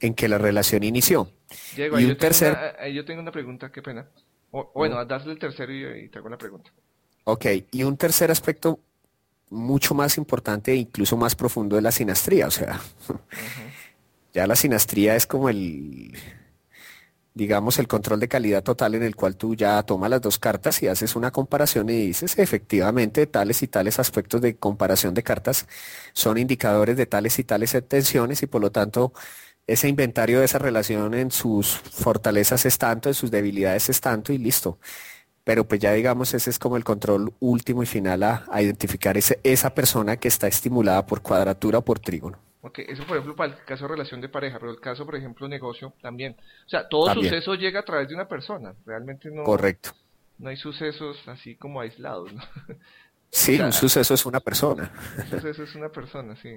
en que la relación inició. Diego, y un yo, tercer... tengo una, yo tengo una pregunta, qué pena. Bueno, mm. el tercero y, y te hago la pregunta. Ok, y un tercer aspecto mucho más importante e incluso más profundo de la sinastría. O sea, ya la sinastría es como el, digamos, el control de calidad total en el cual tú ya tomas las dos cartas y haces una comparación y dices, efectivamente, tales y tales aspectos de comparación de cartas son indicadores de tales y tales tensiones y por lo tanto ese inventario de esa relación en sus fortalezas es tanto, en sus debilidades es tanto y listo pero pues ya digamos ese es como el control último y final a, identificar ese, esa persona que está estimulada por cuadratura o por trígono. Ok, eso por ejemplo para el caso de relación de pareja, pero el caso por ejemplo negocio también. O sea, todo suceso llega a través de una persona, realmente no. Correcto. No hay sucesos así como aislados, ¿no? Sí, un suceso es una persona. Un suceso es una persona, sí.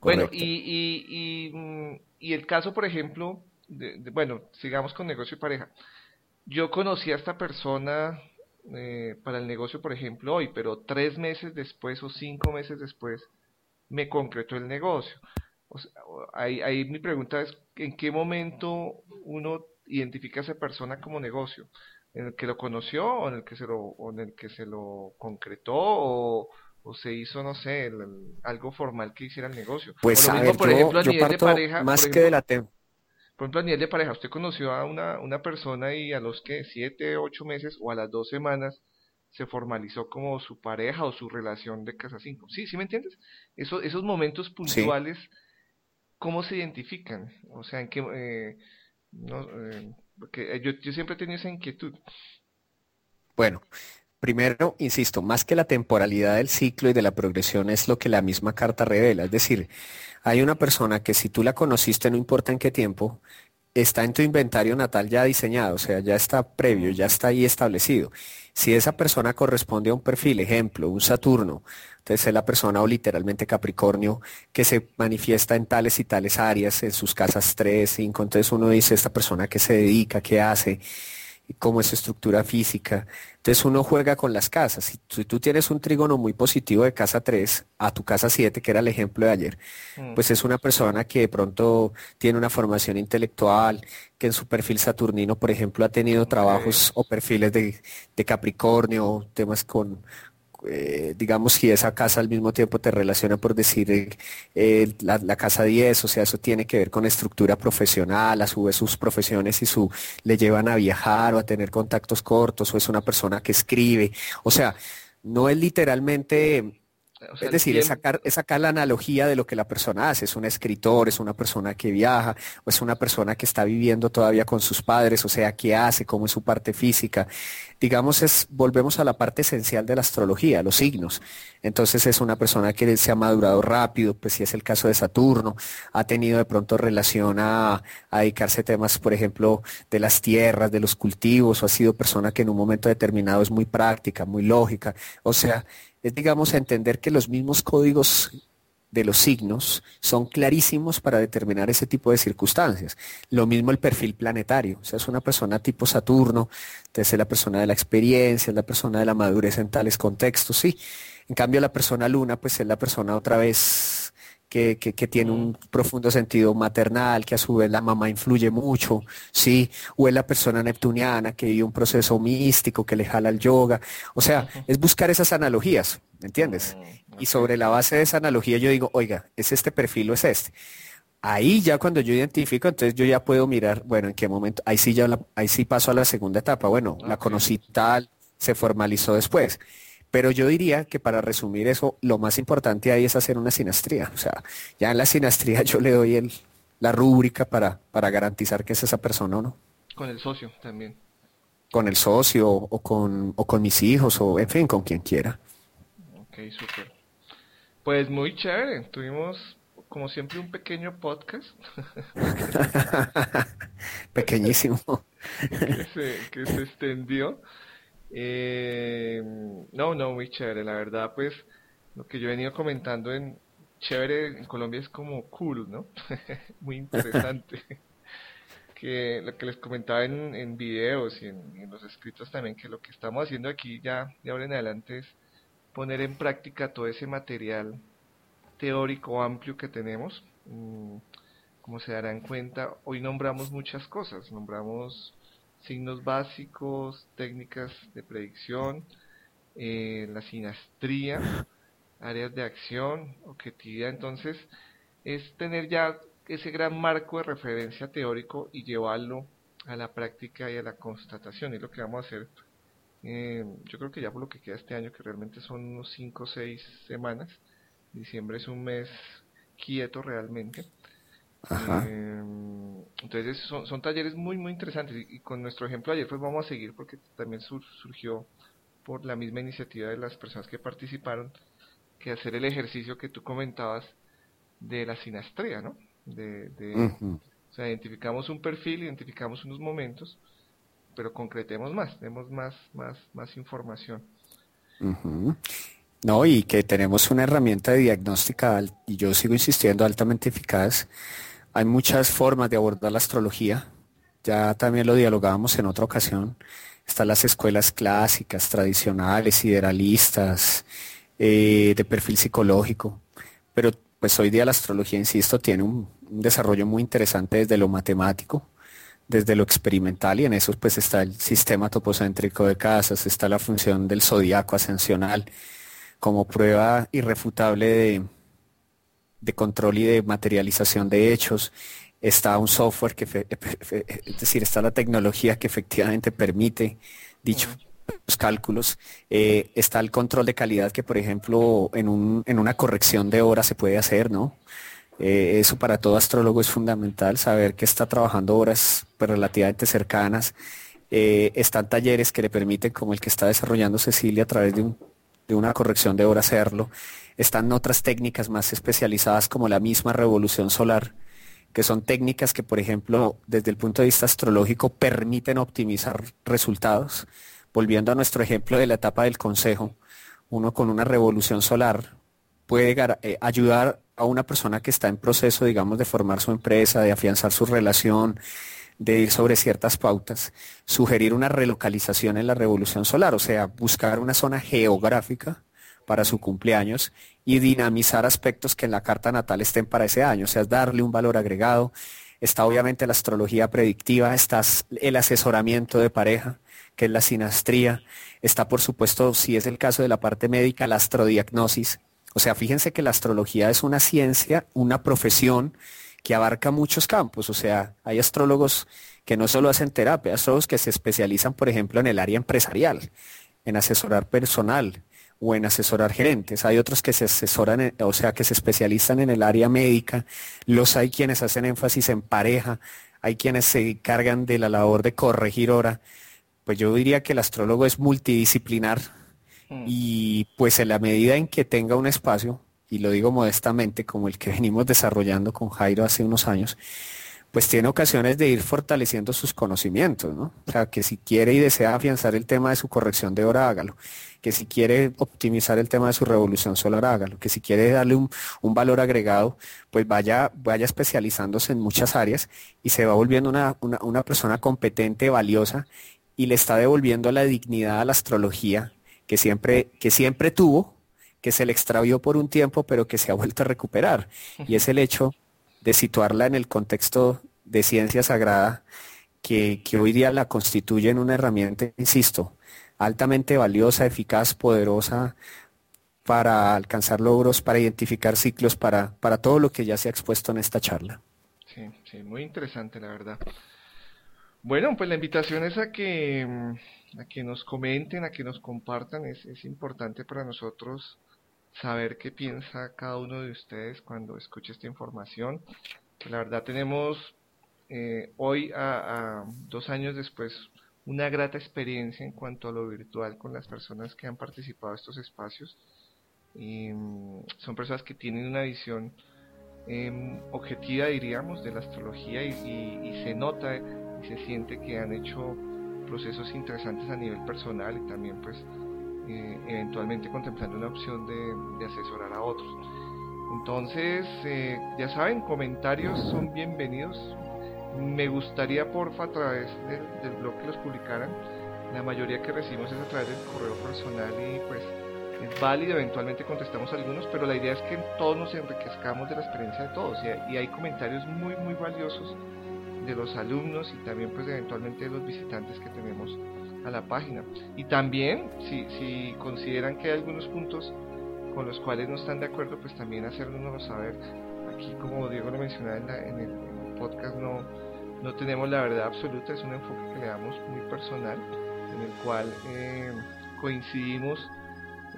Bueno, y, y, y, mm, y, el caso, por ejemplo, de, bueno, sigamos con negocio y pareja yo conocí a esta persona eh, para el negocio, por ejemplo, hoy, pero tres meses después o cinco meses después me concretó el negocio. ahí, mi pregunta es, ¿en qué momento uno identifica a esa persona como negocio? ¿En el que lo conoció o en el que se lo, en el que se lo concretó o, se hizo, no sé, algo formal que hiciera el negocio? Pues a por ejemplo, a nivel de pareja, más que de la por ejemplo, a nivel de pareja, usted conoció a una, una persona y a los que siete, ocho meses o a las dos semanas se formalizó como su pareja o su relación de casa cinco. ¿Sí? ¿Sí me entiendes? Eso, esos momentos puntuales, ¿cómo se identifican? O sea, en qué... Eh, no, eh, porque yo, yo siempre he tenido esa inquietud. Bueno, Primero, insisto, más que la temporalidad del ciclo y de la progresión es lo que la misma carta revela. Es decir, hay una persona que si tú la conociste, no importa en qué tiempo, está en tu inventario natal ya diseñado, o sea, ya está previo, ya está ahí establecido. Si esa persona corresponde a un perfil, ejemplo, un Saturno, entonces es la persona o literalmente Capricornio que se manifiesta en tales y tales áreas, en sus casas 3, 5, entonces uno dice, esta persona que se dedica, qué hace, cómo es su estructura física. Entonces uno juega con las casas. Si, tú tienes un trígono muy positivo de casa 3 a tu casa 7, que era el ejemplo de ayer, mm. pues es una persona que de pronto tiene una formación intelectual, que en su perfil saturnino, por ejemplo, ha tenido trabajos o perfiles de, de Capricornio, temas con, eh, digamos, si esa casa al mismo tiempo te relaciona por decir eh, la, casa 10, o sea, eso tiene que ver con estructura profesional, a su vez sus profesiones y su le llevan a viajar o a tener contactos cortos, o es una persona que escribe, o sea, no es literalmente es decir, es sacar, sacar, la analogía de lo que la persona hace. Es un escritor, es una persona que viaja, o es una persona que está viviendo todavía con sus padres, o sea, qué hace, cómo es su parte física. Digamos, es, volvemos a la parte esencial de la astrología, los signos. Entonces es una persona que se ha madurado rápido, pues si es el caso de Saturno, ha tenido de pronto relación a, a dedicarse a temas, por ejemplo, de las tierras, de los cultivos, o ha sido persona que en un momento determinado es muy práctica, muy lógica. O sea, es, digamos, entender que los mismos códigos de los signos son clarísimos para determinar ese tipo de circunstancias. Lo mismo el perfil planetario, o sea, es una persona tipo Saturno, entonces es la persona de la experiencia, es la persona de la madurez en tales contextos, sí. En cambio, la persona Luna, pues es la persona otra vez que, tiene un profundo sentido maternal, que a su vez la mamá influye mucho, ¿sí? O es la persona neptuniana que vive un proceso místico, que le jala el yoga. O sea, es buscar esas analogías, ¿me entiendes? Y sobre la base de esa analogía yo digo, oiga, ¿es este perfil o es este? Ahí ya cuando yo identifico, entonces yo ya puedo mirar, bueno, en qué momento, ahí sí ya ahí sí paso a la segunda etapa, bueno, la conocí tal, se formalizó después. Pero yo diría que para resumir eso, lo más importante ahí es hacer una sinastría. O sea, ya en la sinastría yo le doy el, la rúbrica para, para garantizar que es esa persona o no. Con el socio también. Con el socio o con, o con mis hijos o en fin, con quien quiera. Ok, súper. Pues muy chévere. Tuvimos como siempre, un pequeño podcast. Pequeñísimo. que, se, extendió. Eh, no, no, muy chévere. La verdad, pues, lo que yo he venido comentando en chévere en Colombia es como cool, ¿no? muy interesante. que lo que les comentaba en, en videos y en, en, los escritos también, que lo que estamos haciendo aquí ya de ahora en adelante es poner en práctica todo ese material teórico amplio que tenemos. Mm, como se darán cuenta, hoy nombramos muchas cosas, nombramos signos básicos, técnicas de predicción, eh, la sinastría, áreas de acción, objetividad. Entonces, es tener ya ese gran marco de referencia teórico y llevarlo a la práctica y a la constatación. Es lo que vamos a hacer. Eh, yo creo que ya por lo que queda este año, que realmente son unos 5 o 6 semanas, Diciembre es un mes quieto realmente. Eh, entonces son, son, talleres muy muy interesantes y, con nuestro ejemplo ayer pues vamos a seguir porque también surgió por la misma iniciativa de las personas que participaron que hacer el ejercicio que tú comentabas de la sinastría, ¿no? De, O sea, identificamos un perfil, identificamos unos momentos, pero concretemos más, demos más, más, más información. No, y que tenemos una herramienta de diagnóstica, y yo sigo insistiendo, altamente eficaz. Hay muchas formas de abordar la astrología. Ya también lo dialogábamos en otra ocasión. Están las escuelas clásicas, tradicionales, sideralistas, eh, de perfil psicológico. Pero pues hoy día la astrología, insisto, tiene un, un desarrollo muy interesante desde lo matemático, desde lo experimental y en eso pues está el sistema topocéntrico de casas, está la función del zodiaco ascensional como prueba irrefutable de, control y de materialización de hechos. Está un software que, es decir, está la tecnología que efectivamente permite dichos cálculos. Eh, está el control de calidad que, por ejemplo, en, un, en una corrección de horas se puede hacer, ¿no? Eh, eso para todo astrólogo es fundamental, saber que está trabajando horas pues, relativamente cercanas. Eh, están talleres que le permiten, como el que está desarrollando Cecilia a través de un de una corrección de hora hacerlo. Están otras técnicas más especializadas como la misma revolución solar, que son técnicas que, por ejemplo, desde el punto de vista astrológico, permiten optimizar resultados. Volviendo a nuestro ejemplo de la etapa del consejo, uno con una revolución solar puede eh, ayudar a una persona que está en proceso, digamos, de formar su empresa, de afianzar su relación, de ir sobre ciertas pautas, sugerir una relocalización en la revolución solar, o sea, buscar una zona geográfica para su cumpleaños y dinamizar aspectos que en la carta natal estén para ese año, o sea, darle un valor agregado. Está obviamente la astrología predictiva, está el asesoramiento de pareja, que es la sinastría, está por supuesto, si es el caso de la parte médica, la astrodiagnosis. O sea, fíjense que la astrología es una ciencia, una profesión que abarca muchos campos. O sea, hay astrólogos que no solo hacen terapia, astrólogos que se especializan, por ejemplo, en el área empresarial, en asesorar personal o en asesorar gerentes. Hay otros que se asesoran, o sea, que se especializan en el área médica. Los hay quienes hacen énfasis en pareja. Hay quienes se encargan de la labor de corregir hora. Pues yo diría que el astrólogo es multidisciplinar mm. y pues en la medida en que tenga un espacio, y lo digo modestamente, como el que venimos desarrollando con Jairo hace unos años, pues tiene ocasiones de ir fortaleciendo sus conocimientos, ¿no? O sea, que si quiere y desea afianzar el tema de su corrección de hora, hágalo. Que si quiere optimizar el tema de su revolución solar, hágalo. Que si quiere darle un, valor agregado, pues vaya, vaya especializándose en muchas áreas y se va volviendo una, una persona competente, valiosa y le está devolviendo la dignidad a la astrología que siempre, que siempre tuvo, que se le extravió por un tiempo, pero que se ha vuelto a recuperar. Y es el hecho de situarla en el contexto de ciencia sagrada que, que hoy día la constituye en una herramienta, insisto, altamente valiosa, eficaz, poderosa para alcanzar logros, para identificar ciclos, para, para todo lo que ya se ha expuesto en esta charla. Sí, sí, muy interesante, la verdad. Bueno, pues la invitación es a que, a que nos comenten, a que nos compartan. Es, es importante para nosotros saber qué piensa cada uno de ustedes cuando escuche esta información. La verdad tenemos eh, hoy, a, dos años después, una grata experiencia en cuanto a lo virtual con las personas que han participado en estos espacios. Y, mm, son personas que tienen una visión em, objetiva, diríamos, de la astrología y, se nota y se siente que han hecho procesos interesantes a nivel personal y también pues eh, eventualmente contemplando una opción de, asesorar a otros. Entonces, eh, ya saben, comentarios son bienvenidos, me gustaría, porfa, a través del, blog que los publicaran. La mayoría que recibimos es a través del correo personal y pues es válido, eventualmente contestamos algunos, pero la idea es que todos nos enriquezcamos de la experiencia de todos y, hay comentarios muy, muy valiosos de los alumnos y también pues eventualmente de los visitantes que tenemos a la página. Y también, si, si consideran que hay algunos puntos con los cuales no están de acuerdo, pues también hacérnoslo saber. Aquí, como Diego lo mencionaba en, en el podcast, no, no tenemos la verdad absoluta, es un enfoque que le damos muy personal, en el cual eh, coincidimos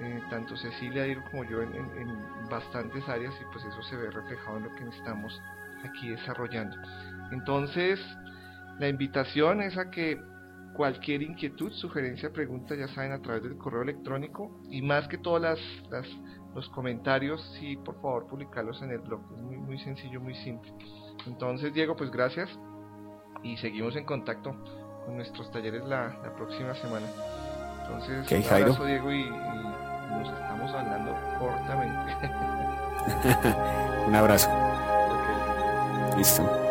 eh, tanto Cecilia Diego como yo en, bastantes áreas y pues eso se ve reflejado en lo que estamos aquí desarrollando. Entonces, la invitación es a que cualquier inquietud, sugerencia, pregunta, ya saben, a través del correo electrónico y más que todas las, los comentarios, sí, por favor, publicarlos en el blog. Es muy, muy sencillo, muy simple. Entonces, Diego, pues gracias y seguimos en contacto con nuestros talleres la, próxima semana. Entonces, un abrazo Diego y, nos estamos hablando cortamente. un abrazo. Listo.